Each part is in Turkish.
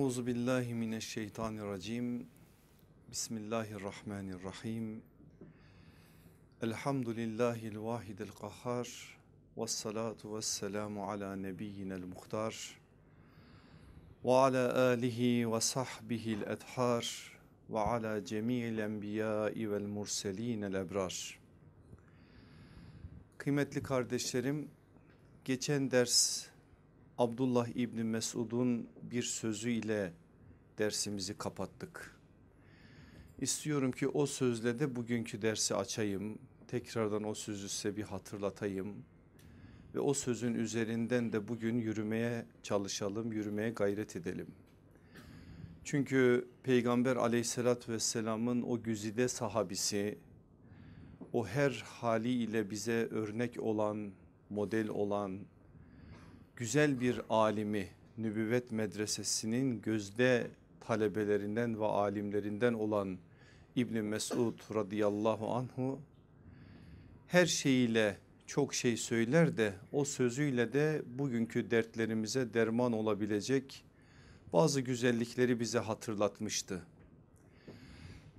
Euzu billahi mineşşeytanirracim. Bismillahirrahmanirrahim. Elhamdülillahil vahidil kahhar. Ve salatu ve selamu ala nebiyyinel muhtar. Ve ala alihi ve sahbihil ethar. Ve ala cemi'il enbiyai vel murselinel ebrar. Kıymetli kardeşlerim, geçen ders Abdullah İbni Mesud'un bir sözü ile dersimizi kapattık. İstiyorum ki o sözle de bugünkü dersi açayım. Tekrardan o sözü size bir hatırlatayım. Ve o sözün üzerinden de bugün yürümeye çalışalım, yürümeye gayret edelim. Çünkü Peygamber aleyhissalatü vesselamın o güzide sahabisi, o her haliyle bize örnek olan, model olan, güzel bir alimi nübüvvet medresesinin gözde talebelerinden ve alimlerinden olan İbni Mesud radıyallahu anhu her şeyiyle çok şey söyler de o sözüyle de bugünkü dertlerimize derman olabilecek bazı güzellikleri bize hatırlatmıştı.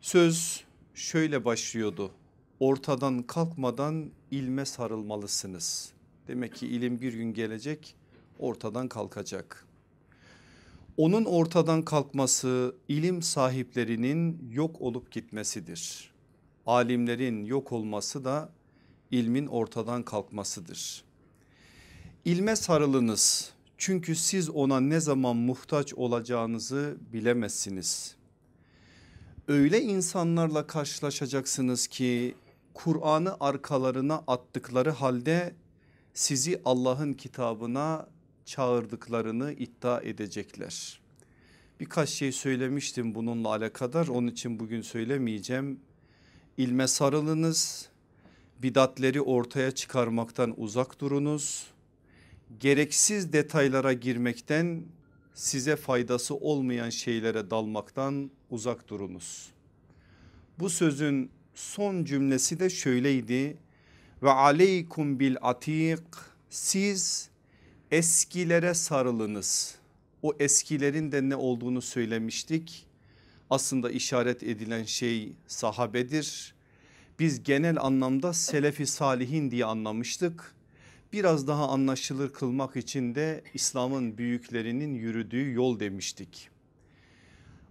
Söz şöyle başlıyordu. Ortadan kalkmadan ilme sarılmalısınız. Demek ki ilim bir gün gelecek ortadan kalkacak. Onun ortadan kalkması ilim sahiplerinin yok olup gitmesidir. Alimlerin yok olması da ilmin ortadan kalkmasıdır. İlme sarılınız çünkü siz ona ne zaman muhtaç olacağınızı bilemezsiniz. Öyle insanlarla karşılaşacaksınız ki Kur'an'ı arkalarına attıkları halde sizi Allah'ın kitabına çağırdıklarını iddia edecekler. Birkaç şey söylemiştim bununla alakadar onun için bugün söylemeyeceğim. İlme sarılınız, bidatleri ortaya çıkarmaktan uzak durunuz. Gereksiz detaylara girmekten size faydası olmayan şeylere dalmaktan uzak durunuz. Bu sözün son cümlesi de şöyleydi. Ve aleykum bil atik siz eskilere sarılınız. O eskilerin de ne olduğunu söylemiştik. Aslında işaret edilen şey sahabedir. Biz genel anlamda selefi salihin diye anlamıştık. Biraz daha anlaşılır kılmak için de İslam'ın büyüklerinin yürüdüğü yol demiştik.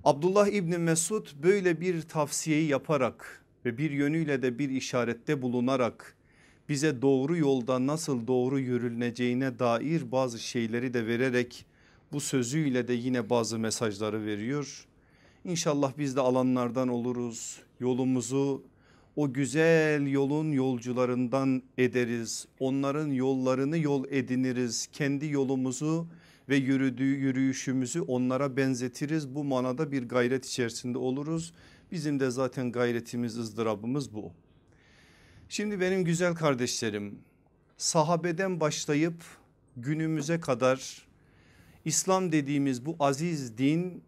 Abdullah İbni Mesud böyle bir tavsiyeyi yaparak ve bir yönüyle de bir işarette bulunarak bize doğru yolda nasıl doğru yürüleceğine dair bazı şeyleri de vererek bu sözüyle de yine bazı mesajları veriyor. İnşallah biz de alanlardan oluruz. Yolumuzu o güzel yolun yolcularından ederiz. Onların yollarını yol ediniriz. Kendi yolumuzu ve yürüdüğü yürüyüşümüzü onlara benzetiriz. Bu manada bir gayret içerisinde oluruz. Bizim de zaten gayretimiz ızdırabımız bu. Şimdi benim güzel kardeşlerim sahabeden başlayıp günümüze kadar İslam dediğimiz bu aziz din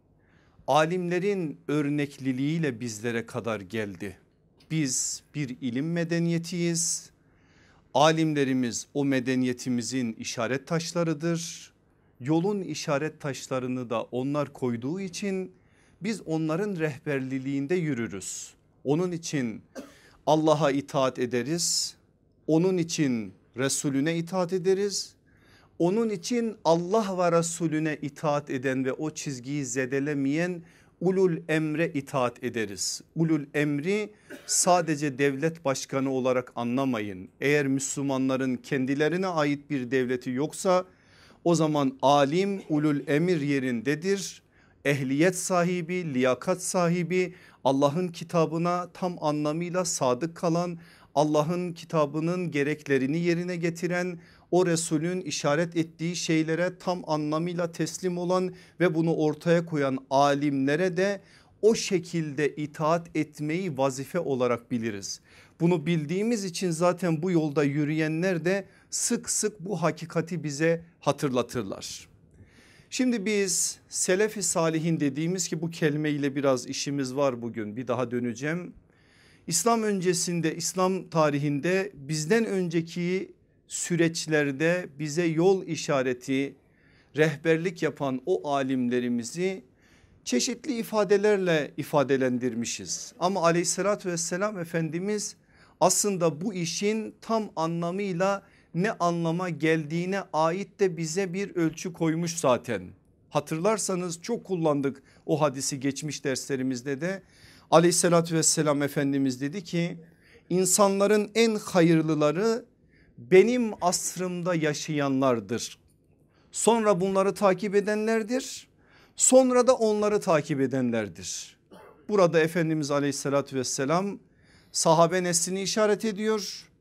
alimlerin örnekliliğiyle bizlere kadar geldi. Biz bir ilim medeniyetiyiz. Alimlerimiz o medeniyetimizin işaret taşlarıdır. Yolun işaret taşlarını da onlar koyduğu için biz onların rehberliliğinde yürürüz. Onun için Allah'a itaat ederiz. Onun için Resulüne itaat ederiz. Onun için Allah ve Resulüne itaat eden ve o çizgiyi zedelemeyen ulul emre itaat ederiz. Ulul emri sadece devlet başkanı olarak anlamayın. Eğer Müslümanların kendilerine ait bir devleti yoksa o zaman alim ulul emir yerindedir. Ehliyet sahibi, liyakat sahibi, Allah'ın kitabına tam anlamıyla sadık kalan Allah'ın kitabının gereklerini yerine getiren o Resulün işaret ettiği şeylere tam anlamıyla teslim olan ve bunu ortaya koyan alimlere de o şekilde itaat etmeyi vazife olarak biliriz. Bunu bildiğimiz için zaten bu yolda yürüyenler de sık sık bu hakikati bize hatırlatırlar. Şimdi biz selefi salihin dediğimiz ki bu kelimeyle biraz işimiz var bugün bir daha döneceğim. İslam öncesinde İslam tarihinde bizden önceki süreçlerde bize yol işareti rehberlik yapan o alimlerimizi çeşitli ifadelerle ifadelendirmişiz. Ama aleyhissalatü vesselam Efendimiz aslında bu işin tam anlamıyla ne anlama geldiğine ait de bize bir ölçü koymuş zaten. Hatırlarsanız çok kullandık o hadisi geçmiş derslerimizde de aleyhissalatü vesselam Efendimiz dedi ki insanların en hayırlıları benim asrımda yaşayanlardır. Sonra bunları takip edenlerdir. Sonra da onları takip edenlerdir. Burada Efendimiz aleyhissalatü vesselam sahabe neslini işaret ediyor.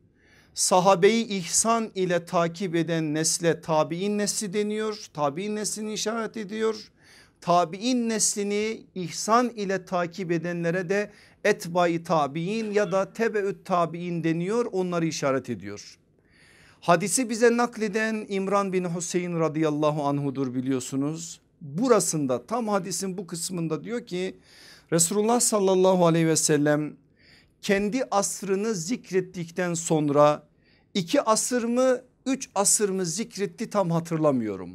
Sahabeyi ihsan ile takip eden nesle tabi'in nesli deniyor. Tabi'in neslini işaret ediyor. Tabi'in neslini ihsan ile takip edenlere de etbai tabi'in ya da tebeüt tabi'in deniyor onları işaret ediyor. Hadisi bize nakleden İmran bin Hüseyin radıyallahu anhudur biliyorsunuz. Burasında tam hadisin bu kısmında diyor ki Resulullah sallallahu aleyhi ve sellem kendi asrını zikrettikten sonra iki asır mı üç asır mı zikretti tam hatırlamıyorum.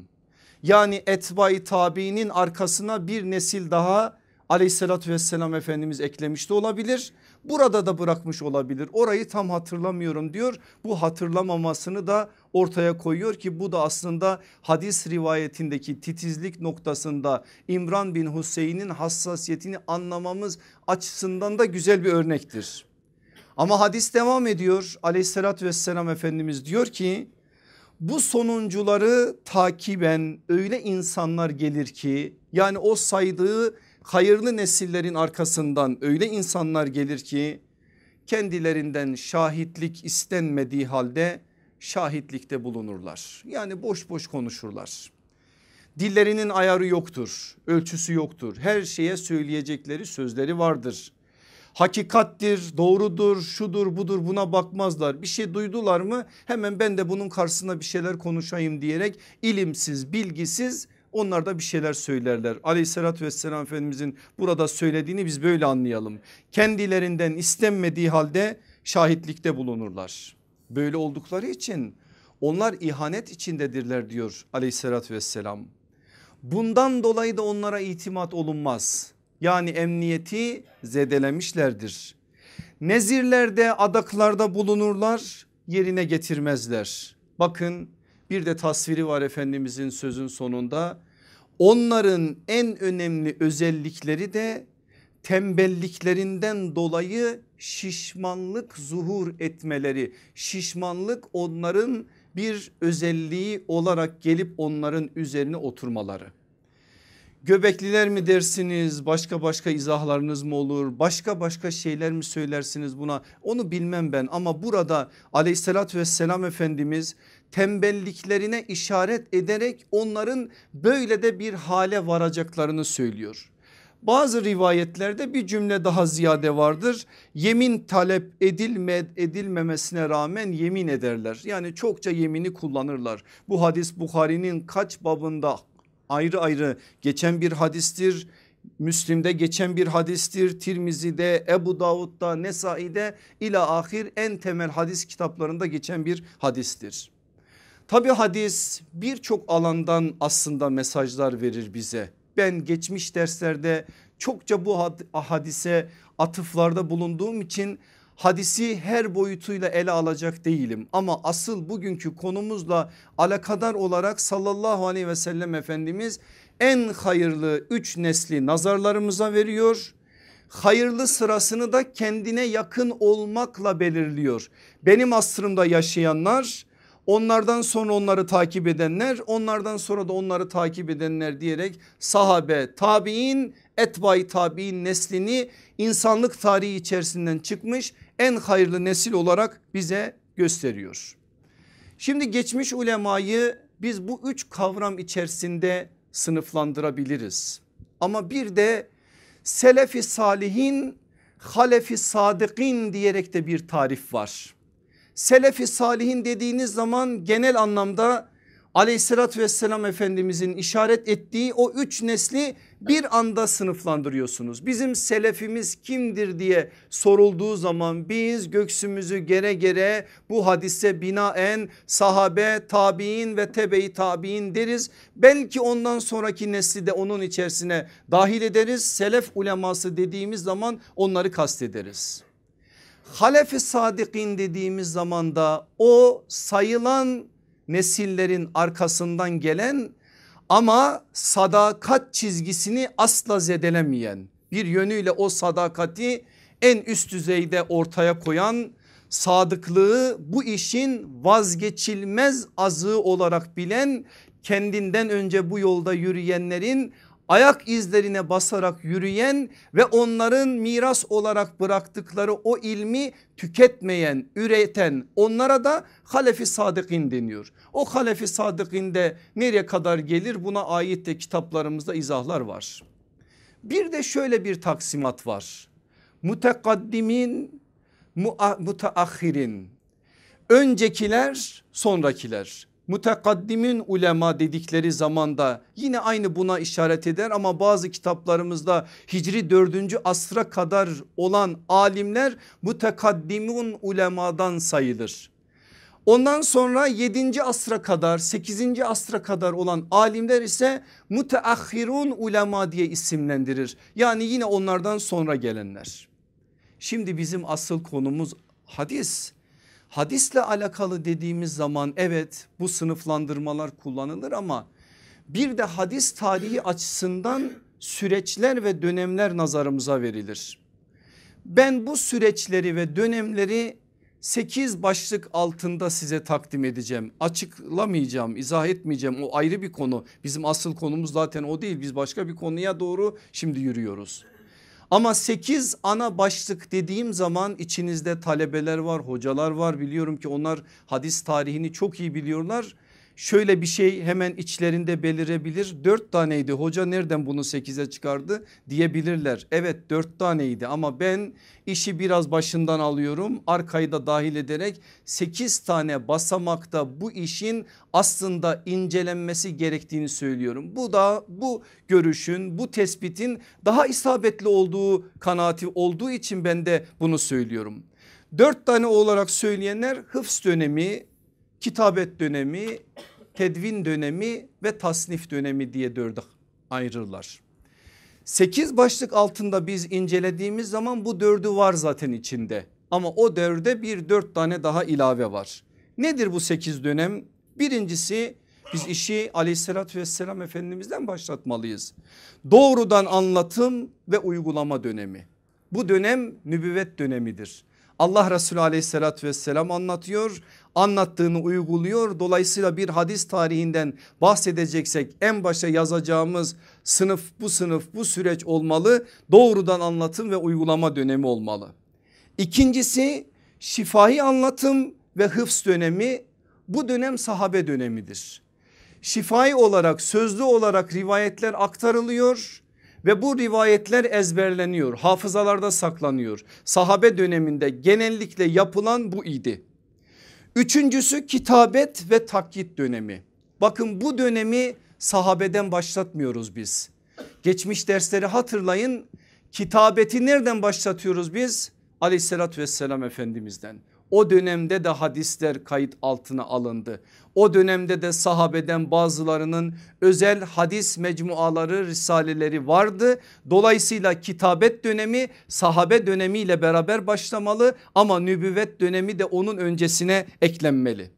Yani etbai tabiinin arkasına bir nesil daha aleyhissalatü vesselam Efendimiz eklemiş de olabilir. Burada da bırakmış olabilir orayı tam hatırlamıyorum diyor. Bu hatırlamamasını da ortaya koyuyor ki bu da aslında hadis rivayetindeki titizlik noktasında İmran bin Hüseyin'in hassasiyetini anlamamız açısından da güzel bir örnektir. Ama hadis devam ediyor aleyhissalatü vesselam Efendimiz diyor ki bu sonuncuları takiben öyle insanlar gelir ki yani o saydığı hayırlı nesillerin arkasından öyle insanlar gelir ki kendilerinden şahitlik istenmediği halde şahitlikte bulunurlar. Yani boş boş konuşurlar. Dillerinin ayarı yoktur, ölçüsü yoktur. Her şeye söyleyecekleri sözleri vardır. Hakikattir, doğrudur, şudur, budur buna bakmazlar. Bir şey duydular mı hemen ben de bunun karşısında bir şeyler konuşayım diyerek ilimsiz, bilgisiz onlar da bir şeyler söylerler. Aleyhissalatü vesselam Efendimizin burada söylediğini biz böyle anlayalım. Kendilerinden istenmediği halde şahitlikte bulunurlar. Böyle oldukları için onlar ihanet içindedirler diyor aleyhissalatü vesselam. Bundan dolayı da onlara itimat olunmaz. Yani emniyeti zedelemişlerdir. Nezirlerde adaklarda bulunurlar yerine getirmezler. Bakın bir de tasviri var Efendimizin sözün sonunda. Onların en önemli özellikleri de tembelliklerinden dolayı şişmanlık zuhur etmeleri. Şişmanlık onların bir özelliği olarak gelip onların üzerine oturmaları. Göbekliler mi dersiniz başka başka izahlarınız mı olur başka başka şeyler mi söylersiniz buna onu bilmem ben ama burada aleyhissalatü vesselam Efendimiz tembelliklerine işaret ederek onların böyle de bir hale varacaklarını söylüyor. Bazı rivayetlerde bir cümle daha ziyade vardır. Yemin talep edilme, edilmemesine rağmen yemin ederler. Yani çokça yemini kullanırlar. Bu hadis Bukhari'nin kaç babında ayrı ayrı geçen bir hadistir. Müslim'de geçen bir hadistir. Tirmizi'de, Ebu Davud'da, Nesai'de ila ahir en temel hadis kitaplarında geçen bir hadistir. Tabi hadis birçok alandan aslında mesajlar verir bize. Ben geçmiş derslerde çokça bu hadise atıflarda bulunduğum için hadisi her boyutuyla ele alacak değilim. Ama asıl bugünkü konumuzla alakadar olarak sallallahu aleyhi ve sellem Efendimiz en hayırlı üç nesli nazarlarımıza veriyor. Hayırlı sırasını da kendine yakın olmakla belirliyor. Benim asrımda yaşayanlar Onlardan sonra onları takip edenler onlardan sonra da onları takip edenler diyerek sahabe tabi'in etbay tabi'in neslini insanlık tarihi içerisinden çıkmış en hayırlı nesil olarak bize gösteriyor. Şimdi geçmiş ulemayı biz bu üç kavram içerisinde sınıflandırabiliriz. Ama bir de selefi salihin halefi sadıkin diyerek de bir tarif var. Selefi salihin dediğiniz zaman genel anlamda aleyhissalatü vesselam efendimizin işaret ettiği o üç nesli bir anda sınıflandırıyorsunuz. Bizim selefimiz kimdir diye sorulduğu zaman biz göksümüzü gere gere bu hadise binaen sahabe tabi'in ve tebe-i tabi'in deriz. Belki ondan sonraki nesli de onun içerisine dahil ederiz. Selef uleması dediğimiz zaman onları kastederiz. Halefi Sadık'in dediğimiz zaman da o sayılan nesillerin arkasından gelen ama sadakat çizgisini asla zedelemeyen bir yönüyle o sadakati en üst düzeyde ortaya koyan sadıklığı bu işin vazgeçilmez azığı olarak bilen kendinden önce bu yolda yürüyenlerin ayak izlerine basarak yürüyen ve onların miras olarak bıraktıkları o ilmi tüketmeyen, üreten onlara da halefi sadıkin deniyor. O halefi sadıkinde nereye kadar gelir buna ait de kitaplarımızda izahlar var. Bir de şöyle bir taksimat var. Mutekaddimin, mutaakhirin. Öncekiler, sonrakiler mutekaddimin ulema dedikleri zamanda yine aynı buna işaret eder ama bazı kitaplarımızda Hicri 4. asra kadar olan alimler mutekaddimun ulemadan sayılır. Ondan sonra 7. asra kadar 8. asra kadar olan alimler ise müteahhirun ulema diye isimlendirir. Yani yine onlardan sonra gelenler. Şimdi bizim asıl konumuz hadis. Hadisle alakalı dediğimiz zaman evet bu sınıflandırmalar kullanılır ama bir de hadis tarihi açısından süreçler ve dönemler nazarımıza verilir. Ben bu süreçleri ve dönemleri 8 başlık altında size takdim edeceğim. Açıklamayacağım, izah etmeyeceğim. O ayrı bir konu. Bizim asıl konumuz zaten o değil. Biz başka bir konuya doğru şimdi yürüyoruz. Ama 8 ana başlık dediğim zaman içinizde talebeler var, hocalar var. Biliyorum ki onlar hadis tarihini çok iyi biliyorlar şöyle bir şey hemen içlerinde belirebilir. Dört taneydi hoca nereden bunu sekize çıkardı diyebilirler. Evet dört taneydi ama ben işi biraz başından alıyorum. Arkayı da dahil ederek sekiz tane basamakta bu işin aslında incelenmesi gerektiğini söylüyorum. Bu da bu görüşün bu tespitin daha isabetli olduğu kanaati olduğu için ben de bunu söylüyorum. Dört tane olarak söyleyenler hıfz dönemi, kitabet dönemi, tedvin dönemi ve tasnif dönemi diye dörde ayrılırlar. Sekiz başlık altında biz incelediğimiz zaman bu dördü var zaten içinde. Ama o dörde bir dört tane daha ilave var. Nedir bu sekiz dönem? Birincisi biz işi aleyhissalatü vesselam efendimizden başlatmalıyız. Doğrudan anlatım ve uygulama dönemi. Bu dönem nübüvvet dönemidir. Allah Resulü aleyhissalatü vesselam anlatıyor anlattığını uyguluyor. Dolayısıyla bir hadis tarihinden bahsedeceksek en başa yazacağımız sınıf bu sınıf bu süreç olmalı. Doğrudan anlatım ve uygulama dönemi olmalı. İkincisi şifahi anlatım ve hıfz dönemi bu dönem sahabe dönemidir. Şifai olarak sözlü olarak rivayetler aktarılıyor ve bu rivayetler ezberleniyor hafızalarda saklanıyor. Sahabe döneminde genellikle yapılan bu idi. Üçüncüsü kitabet ve takyit dönemi. Bakın bu dönemi sahabeden başlatmıyoruz biz. Geçmiş dersleri hatırlayın. Kitabeti nereden başlatıyoruz biz? Aleyhissalatü vesselam efendimizden. O dönemde de hadisler kayıt altına alındı. O dönemde de sahabeden bazılarının özel hadis mecmuaları risaleleri vardı. Dolayısıyla kitabet dönemi sahabe dönemiyle beraber başlamalı ama nübüvvet dönemi de onun öncesine eklenmeli.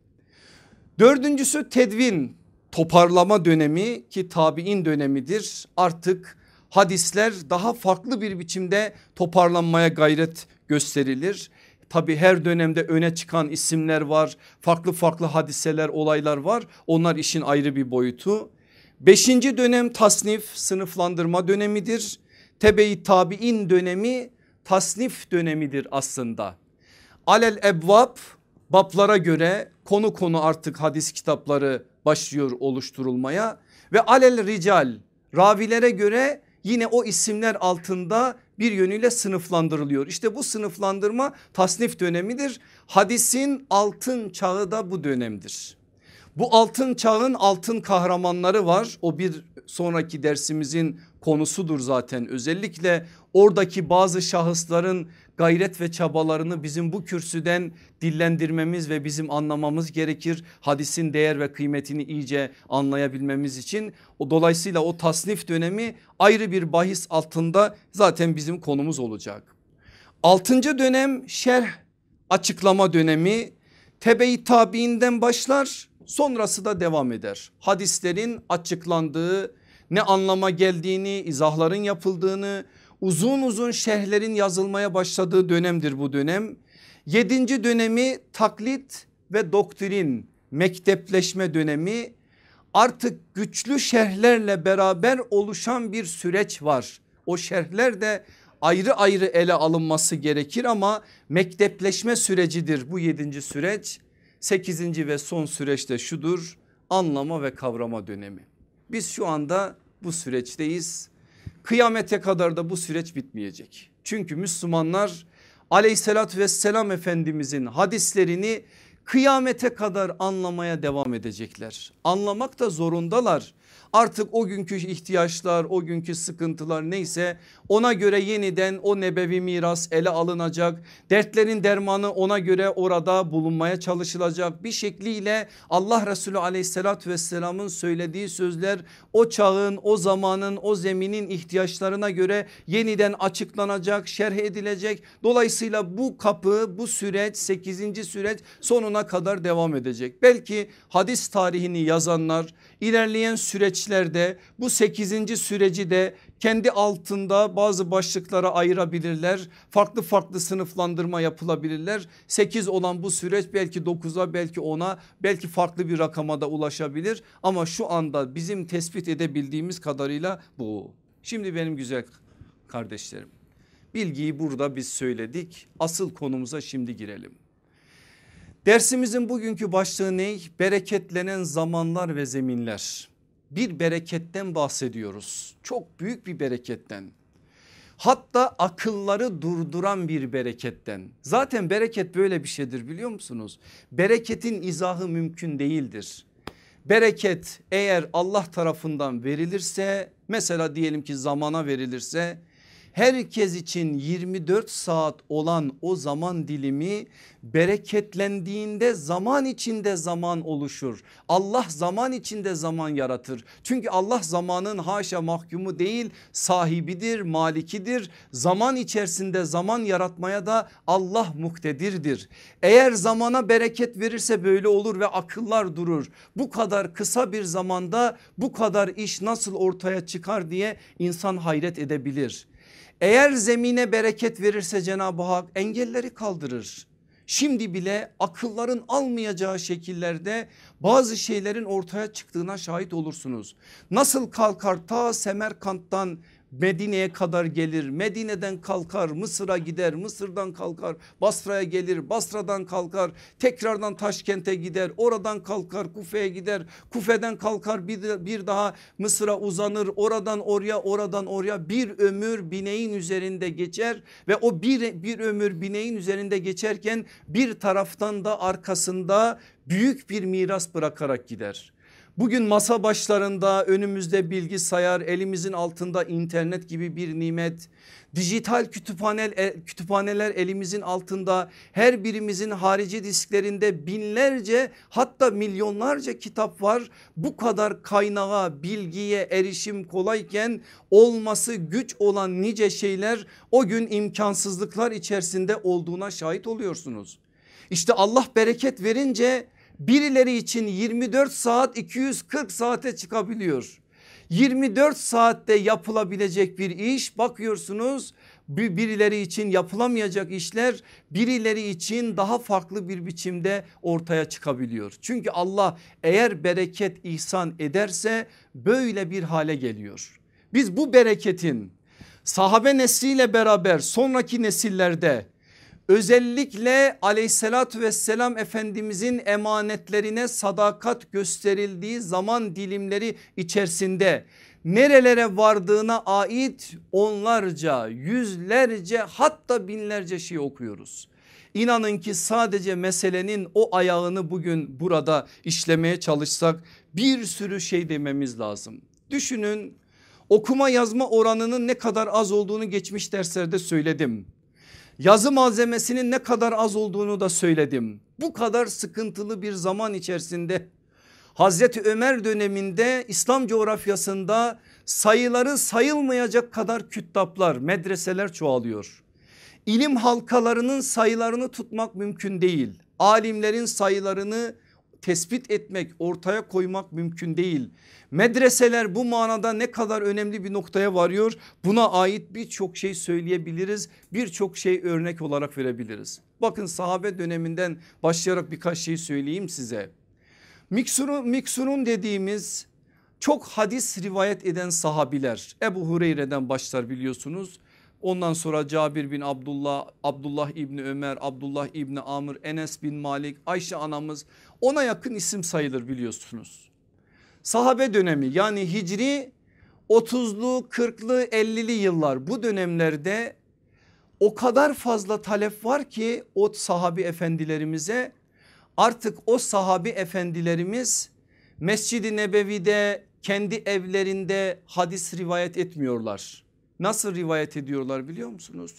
Dördüncüsü tedvin toparlama dönemi ki tabi'in dönemidir. Artık hadisler daha farklı bir biçimde toparlanmaya gayret gösterilir. Tabi her dönemde öne çıkan isimler var. Farklı farklı hadiseler olaylar var. Onlar işin ayrı bir boyutu. Beşinci dönem tasnif sınıflandırma dönemidir. Tebe-i tabi'in dönemi tasnif dönemidir aslında. Alel ebvab bablara göre konu konu artık hadis kitapları başlıyor oluşturulmaya ve alel rical ravilere göre yine o isimler altında bir yönüyle sınıflandırılıyor. İşte bu sınıflandırma tasnif dönemidir. Hadisin altın çağı da bu dönemdir. Bu altın çağın altın kahramanları var. O bir sonraki dersimizin konusudur zaten. Özellikle oradaki bazı şahısların gayret ve çabalarını bizim bu kürsüden dillendirmemiz ve bizim anlamamız gerekir. Hadisin değer ve kıymetini iyice anlayabilmemiz için. O dolayısıyla o tasnif dönemi ayrı bir bahis altında zaten bizim konumuz olacak. Altıncı dönem şerh açıklama dönemi tebe-i tabiinden başlar sonrası da devam eder. Hadislerin açıklandığı ne anlama geldiğini izahların yapıldığını uzun uzun şerhlerin yazılmaya başladığı dönemdir bu dönem. Yedinci dönemi taklit ve doktrin mektepleşme dönemi artık güçlü şerhlerle beraber oluşan bir süreç var. O şerhler de ayrı ayrı ele alınması gerekir ama mektepleşme sürecidir bu yedinci süreç. Sekizinci ve son süreçte şudur anlama ve kavrama dönemi. Biz şu anda bu süreçteyiz. Kıyamete kadar da bu süreç bitmeyecek. Çünkü Müslümanlar aleyhissalatü vesselam efendimizin hadislerini kıyamete kadar anlamaya devam edecekler. Anlamak da zorundalar. Artık o günkü ihtiyaçlar o günkü sıkıntılar neyse ona göre yeniden o nebevi miras ele alınacak. Dertlerin dermanı ona göre orada bulunmaya çalışılacak. Bir şekliyle Allah Resulü aleyhissalatü vesselamın söylediği sözler o çağın o zamanın o zeminin ihtiyaçlarına göre yeniden açıklanacak şerh edilecek. Dolayısıyla bu kapı bu süreç 8. süreç sonuna kadar devam edecek. Belki hadis tarihini yazanlar ilerleyen süreçlerde bu 8. süreci de kendi altında bazı başlıklara ayırabilirler. Farklı farklı sınıflandırma yapılabilirler. 8 olan bu süreç belki 9'a belki 10'a belki farklı bir rakama da ulaşabilir. Ama şu anda bizim tespit edebildiğimiz kadarıyla bu. Şimdi benim güzel kardeşlerim bilgiyi burada biz söyledik. Asıl konumuza şimdi girelim. Dersimizin bugünkü başlığı ne? Bereketlenen zamanlar ve zeminler. Bir bereketten bahsediyoruz. Çok büyük bir bereketten. Hatta akılları durduran bir bereketten. Zaten bereket böyle bir şeydir biliyor musunuz? Bereketin izahı mümkün değildir. Bereket eğer Allah tarafından verilirse mesela diyelim ki zamana verilirse herkes için 24 saat olan o zaman dilimi bereketlendiğinde zaman içinde zaman oluşur. Allah zaman içinde zaman yaratır. Çünkü Allah zamanın haşa mahkumu değil sahibidir, malikidir. Zaman içerisinde zaman yaratmaya da Allah muktedirdir. Eğer zamana bereket verirse böyle olur ve akıllar durur. Bu kadar kısa bir zamanda bu kadar iş nasıl ortaya çıkar diye insan hayret edebilir. Eğer zemine bereket verirse Cenab-ı Hak engelleri kaldırır. Şimdi bile akılların almayacağı şekillerde bazı şeylerin ortaya çıktığına şahit olursunuz. Nasıl kalkar ta Semerkant'tan Medine'ye kadar gelir. Medine'den kalkar Mısır'a gider. Mısır'dan kalkar Basra'ya gelir. Basra'dan kalkar tekrardan Taşkent'e gider. Oradan kalkar Kufe'ye gider. Kufe'den kalkar bir, bir daha Mısır'a uzanır. Oradan oraya oradan oraya bir ömür bineğin üzerinde geçer. Ve o bir, bir ömür bineğin üzerinde geçerken bir taraftan da arkasında büyük bir miras bırakarak gider. Bugün masa başlarında önümüzde bilgisayar elimizin altında internet gibi bir nimet. Dijital kütüphaneler, e, kütüphaneler elimizin altında her birimizin harici disklerinde binlerce hatta milyonlarca kitap var. Bu kadar kaynağa bilgiye erişim kolayken olması güç olan nice şeyler o gün imkansızlıklar içerisinde olduğuna şahit oluyorsunuz. İşte Allah bereket verince Birileri için 24 saat 240 saate çıkabiliyor. 24 saatte yapılabilecek bir iş bakıyorsunuz birileri için yapılamayacak işler birileri için daha farklı bir biçimde ortaya çıkabiliyor. Çünkü Allah eğer bereket ihsan ederse böyle bir hale geliyor. Biz bu bereketin sahabe nesliyle beraber sonraki nesillerde özellikle aleyhissalatü vesselam efendimizin emanetlerine sadakat gösterildiği zaman dilimleri içerisinde nerelere vardığına ait onlarca yüzlerce hatta binlerce şey okuyoruz. İnanın ki sadece meselenin o ayağını bugün burada işlemeye çalışsak bir sürü şey dememiz lazım. Düşünün okuma yazma oranının ne kadar az olduğunu geçmiş derslerde söyledim. Yazı malzemesinin ne kadar az olduğunu da söyledim. Bu kadar sıkıntılı bir zaman içerisinde Hazreti Ömer döneminde İslam coğrafyasında sayıları sayılmayacak kadar küttaplar, medreseler çoğalıyor. İlim halkalarının sayılarını tutmak mümkün değil. Alimlerin sayılarını tespit etmek, ortaya koymak mümkün değil. Medreseler bu manada ne kadar önemli bir noktaya varıyor. Buna ait birçok şey söyleyebiliriz. Birçok şey örnek olarak verebiliriz. Bakın sahabe döneminden başlayarak birkaç şey söyleyeyim size. Miksurun, miksurun dediğimiz çok hadis rivayet eden sahabiler Ebu Hureyre'den başlar biliyorsunuz. Ondan sonra Cabir bin Abdullah, Abdullah İbni Ömer, Abdullah İbni Amr, Enes bin Malik, Ayşe anamız ona yakın isim sayılır biliyorsunuz. Sahabe dönemi yani Hicri 30'lu 40'lı 50'li yıllar bu dönemlerde o kadar fazla talep var ki o sahabi efendilerimize artık o sahabi efendilerimiz Mescid-i Nebevi'de kendi evlerinde hadis rivayet etmiyorlar. Nasıl rivayet ediyorlar biliyor musunuz?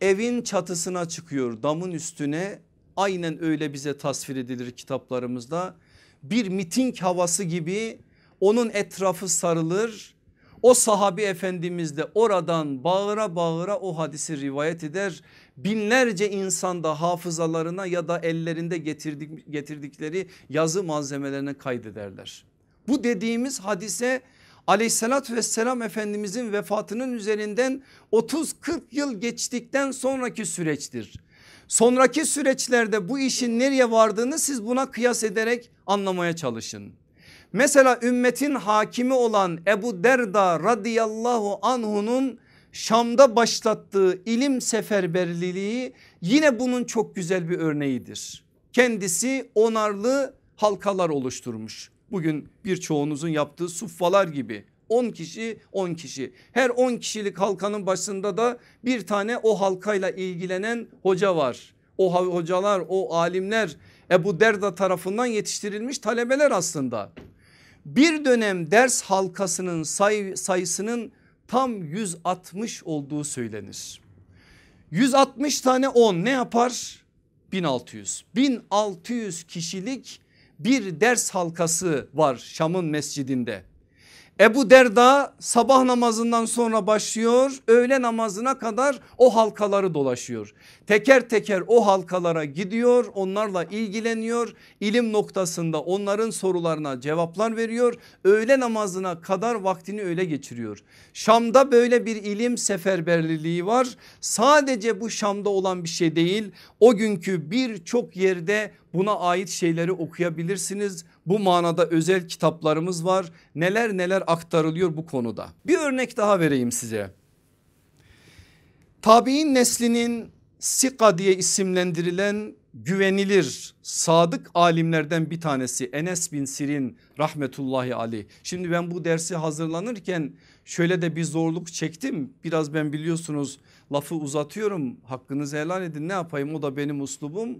Evin çatısına çıkıyor damın üstüne aynen öyle bize tasvir edilir kitaplarımızda. Bir miting havası gibi onun etrafı sarılır. O sahabi efendimiz de oradan bağıra bağıra o hadisi rivayet eder. Binlerce insan da hafızalarına ya da ellerinde getirdik, getirdikleri yazı malzemelerine kaydederler. Bu dediğimiz hadise aleyhissalatü vesselam efendimizin vefatının üzerinden 30-40 yıl geçtikten sonraki süreçtir. Sonraki süreçlerde bu işin nereye vardığını siz buna kıyas ederek anlamaya çalışın. Mesela ümmetin hakimi olan Ebu Derda radıyallahu anhunun Şam'da başlattığı ilim seferberliliği yine bunun çok güzel bir örneğidir. Kendisi onarlı halkalar oluşturmuş. Bugün birçoğunuzun yaptığı suffalar gibi 10 kişi 10 kişi her 10 kişilik halkanın başında da bir tane o halkayla ilgilenen hoca var. O hocalar o alimler Ebu Derda tarafından yetiştirilmiş talebeler aslında. Bir dönem ders halkasının say sayısının tam 160 olduğu söylenir. 160 tane 10 ne yapar? 1600. 1600 kişilik bir ders halkası var Şam'ın mescidinde. Ebu Derda sabah namazından sonra başlıyor öğle namazına kadar o halkaları dolaşıyor. Teker teker o halkalara gidiyor onlarla ilgileniyor ilim noktasında onların sorularına cevaplar veriyor. Öğle namazına kadar vaktini öyle geçiriyor. Şam'da böyle bir ilim seferberliliği var. Sadece bu Şam'da olan bir şey değil o günkü birçok yerde buna ait şeyleri okuyabilirsiniz. Bu manada özel kitaplarımız var. Neler neler aktarılıyor bu konuda. Bir örnek daha vereyim size. Tabi'in neslinin Sika diye isimlendirilen güvenilir sadık alimlerden bir tanesi Enes bin Sirin rahmetullahi aleyh. Şimdi ben bu dersi hazırlanırken şöyle de bir zorluk çektim. Biraz ben biliyorsunuz lafı uzatıyorum hakkınızı helal edin ne yapayım o da benim uslubum.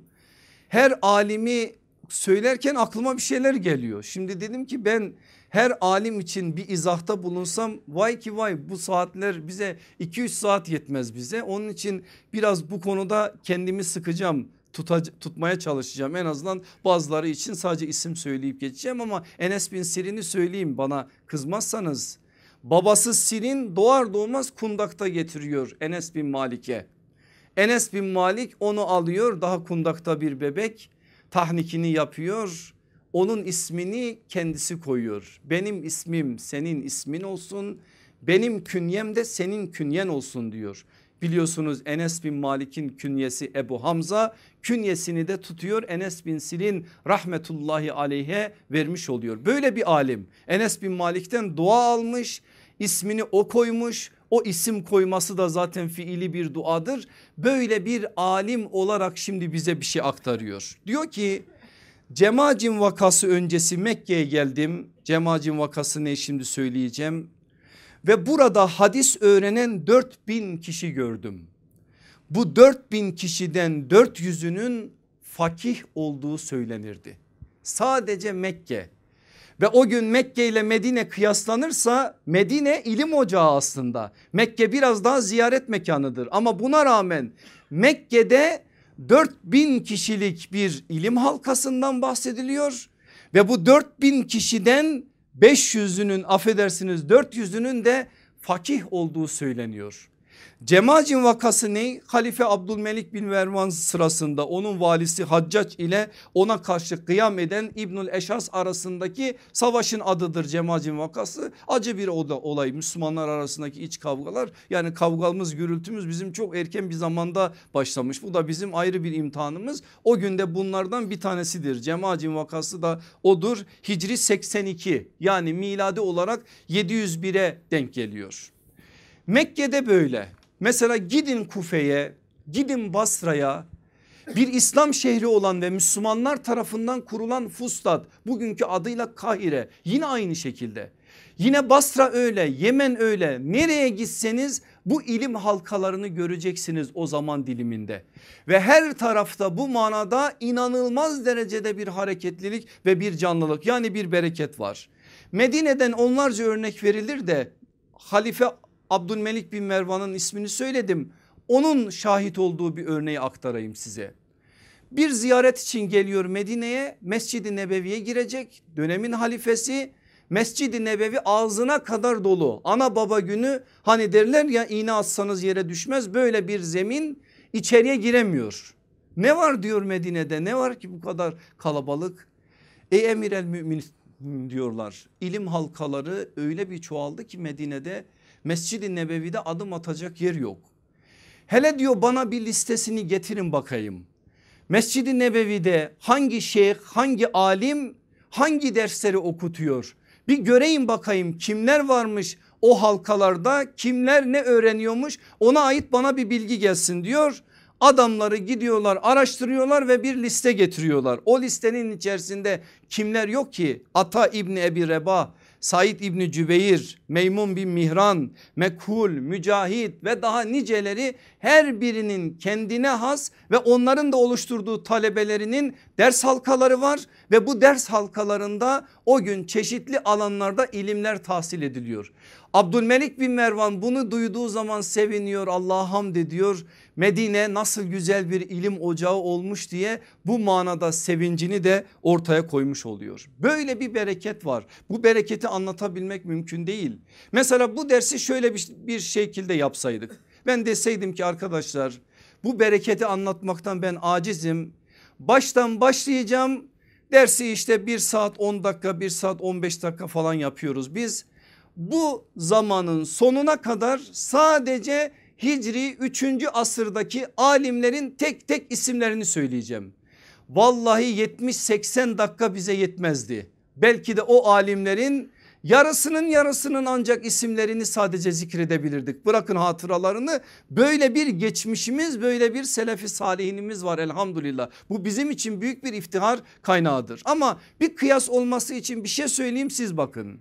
Her alimi söylerken aklıma bir şeyler geliyor. Şimdi dedim ki ben her alim için bir izahta bulunsam vay ki vay bu saatler bize 2-3 saat yetmez bize. Onun için biraz bu konuda kendimi sıkacağım tutmaya çalışacağım. En azından bazıları için sadece isim söyleyip geçeceğim ama Enes bin Sirin'i söyleyeyim bana kızmazsanız. Babası Sirin doğar doğmaz kundakta getiriyor Enes bin Malik'e. Enes bin Malik onu alıyor daha kundakta bir bebek tahnikini yapıyor. Onun ismini kendisi koyuyor. Benim ismim senin ismin olsun. Benim künyem de senin künyen olsun diyor. Biliyorsunuz Enes bin Malik'in künyesi Ebu Hamza künyesini de tutuyor Enes bin Silin rahmetullahi aleyhe vermiş oluyor. Böyle bir alim Enes bin Malik'ten dua almış ismini o koymuş o isim koyması da zaten fiili bir duadır. Böyle bir alim olarak şimdi bize bir şey aktarıyor. Diyor ki Cemacin vakası öncesi Mekke'ye geldim. Cemacin vakası ne şimdi söyleyeceğim. Ve burada hadis öğrenen 4000 kişi gördüm. bu 4000 kişiden 400'ünün fakih olduğu söylenirdi. Sadece Mekke ve o gün Mekke ile Medine kıyaslanırsa Medine ilim ocağı aslında. Mekke biraz daha ziyaret mekanıdır ama buna rağmen Mekke'de 4000 kişilik bir ilim halkasından bahsediliyor ve bu 4000 kişiden 500'ünün affedersiniz 400'ünün de fakih olduğu söyleniyor. Cemacin vakası ne? Halife Abdülmelik bin Mervan sırasında onun valisi Haccac ile ona karşı kıyam eden İbnül Eşas arasındaki savaşın adıdır Cemacin vakası. Acı bir olay Müslümanlar arasındaki iç kavgalar yani kavgamız gürültümüz bizim çok erken bir zamanda başlamış. Bu da bizim ayrı bir imtihanımız. O günde bunlardan bir tanesidir. Cemacin vakası da odur. Hicri 82 yani miladi olarak 701'e denk geliyor. Mekke'de böyle Mesela gidin Kufe'ye gidin Basra'ya bir İslam şehri olan ve Müslümanlar tarafından kurulan Fustat bugünkü adıyla Kahire yine aynı şekilde. Yine Basra öyle Yemen öyle nereye gitseniz bu ilim halkalarını göreceksiniz o zaman diliminde. Ve her tarafta bu manada inanılmaz derecede bir hareketlilik ve bir canlılık yani bir bereket var. Medine'den onlarca örnek verilir de Halife Abdülmelik bin Mervan'ın ismini söyledim. Onun şahit olduğu bir örneği aktarayım size. Bir ziyaret için geliyor Medine'ye Mescid-i Nebevi'ye girecek dönemin halifesi Mescid-i Nebevi ağzına kadar dolu ana baba günü hani derler ya iğne atsanız yere düşmez böyle bir zemin içeriye giremiyor. Ne var diyor Medine'de ne var ki bu kadar kalabalık? Ey emir el mümin diyorlar ilim halkaları öyle bir çoğaldı ki Medine'de Mescid-i Nebevi'de adım atacak yer yok. Hele diyor bana bir listesini getirin bakayım. Mescid-i Nebevi'de hangi şeyh hangi alim hangi dersleri okutuyor? Bir göreyim bakayım kimler varmış o halkalarda kimler ne öğreniyormuş ona ait bana bir bilgi gelsin diyor. Adamları gidiyorlar araştırıyorlar ve bir liste getiriyorlar. O listenin içerisinde kimler yok ki? Ata İbni Ebi Reba, Said İbni Cübeyr, Meymun bin Mihran, Mekhul, Mücahit ve daha niceleri her birinin kendine has ve onların da oluşturduğu talebelerinin ders halkaları var ve bu ders halkalarında o gün çeşitli alanlarda ilimler tahsil ediliyor. Abdülmelik bin Mervan bunu duyduğu zaman seviniyor Allah'a hamd ediyor. Medine nasıl güzel bir ilim ocağı olmuş diye bu manada sevincini de ortaya koymuş oluyor. Böyle bir bereket var. Bu bereketi anlatabilmek mümkün değil. Mesela bu dersi şöyle bir, bir şekilde yapsaydık. Ben deseydim ki arkadaşlar bu bereketi anlatmaktan ben acizim. Baştan başlayacağım. Dersi işte bir saat 10 dakika bir saat 15 dakika falan yapıyoruz biz. Bu zamanın sonuna kadar sadece Hicri 3. asırdaki alimlerin tek tek isimlerini söyleyeceğim. Vallahi 70-80 dakika bize yetmezdi. Belki de o alimlerin yarısının yarısının ancak isimlerini sadece zikredebilirdik. Bırakın hatıralarını böyle bir geçmişimiz böyle bir selefi salihinimiz var elhamdülillah. Bu bizim için büyük bir iftihar kaynağıdır. Ama bir kıyas olması için bir şey söyleyeyim siz bakın.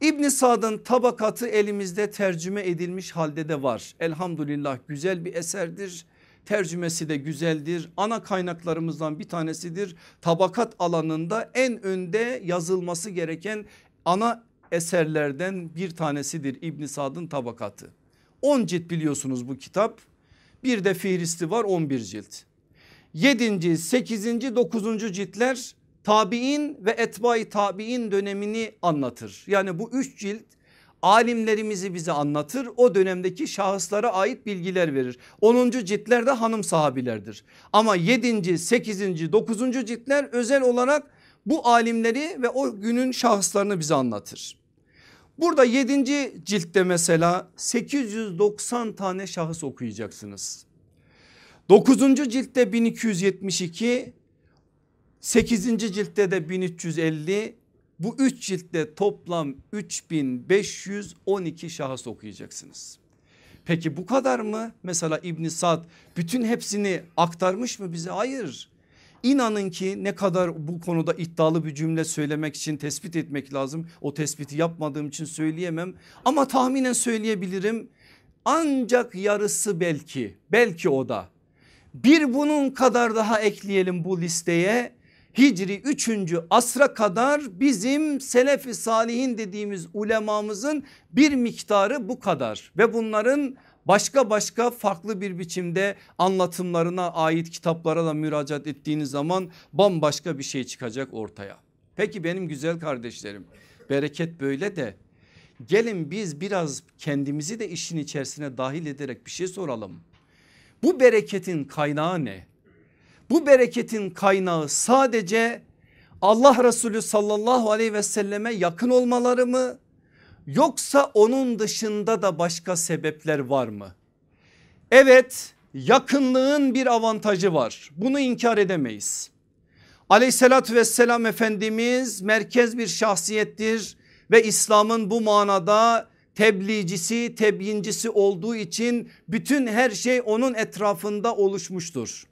İbn Sad'ın tabakatı elimizde tercüme edilmiş halde de var. Elhamdülillah güzel bir eserdir. Tercümesi de güzeldir. Ana kaynaklarımızdan bir tanesidir. Tabakat alanında en önde yazılması gereken ana eserlerden bir tanesidir İbn Sad'ın tabakatı. 10 cilt biliyorsunuz bu kitap. Bir de fihristi var 11 cilt. 7. 8. 9. ciltler tabi'in ve etbai tabi'in dönemini anlatır. Yani bu üç cilt alimlerimizi bize anlatır. O dönemdeki şahıslara ait bilgiler verir. 10. ciltler de hanım sahabilerdir. Ama 7. 8. 9. ciltler özel olarak bu alimleri ve o günün şahıslarını bize anlatır. Burada 7. ciltte mesela 890 tane şahıs okuyacaksınız. 9. ciltte 1272 8. ciltte de 1350 bu 3 ciltte toplam 3512 şahıs okuyacaksınız. Peki bu kadar mı? Mesela İbn Sad bütün hepsini aktarmış mı bize? Hayır. İnanın ki ne kadar bu konuda iddialı bir cümle söylemek için tespit etmek lazım. O tespiti yapmadığım için söyleyemem ama tahminen söyleyebilirim. ancak yarısı belki belki o da. Bir bunun kadar daha ekleyelim bu listeye. Hicri 3. asra kadar bizim selefi salihin dediğimiz ulemamızın bir miktarı bu kadar ve bunların başka başka farklı bir biçimde anlatımlarına ait kitaplara da müracaat ettiğiniz zaman bambaşka bir şey çıkacak ortaya. Peki benim güzel kardeşlerim bereket böyle de gelin biz biraz kendimizi de işin içerisine dahil ederek bir şey soralım. Bu bereketin kaynağı ne? Bu bereketin kaynağı sadece Allah Resulü sallallahu aleyhi ve selleme yakın olmaları mı? Yoksa onun dışında da başka sebepler var mı? Evet yakınlığın bir avantajı var. Bunu inkar edemeyiz. Aleyhissalatü vesselam Efendimiz merkez bir şahsiyettir ve İslam'ın bu manada tebliğcisi, tebyincisi olduğu için bütün her şey onun etrafında oluşmuştur.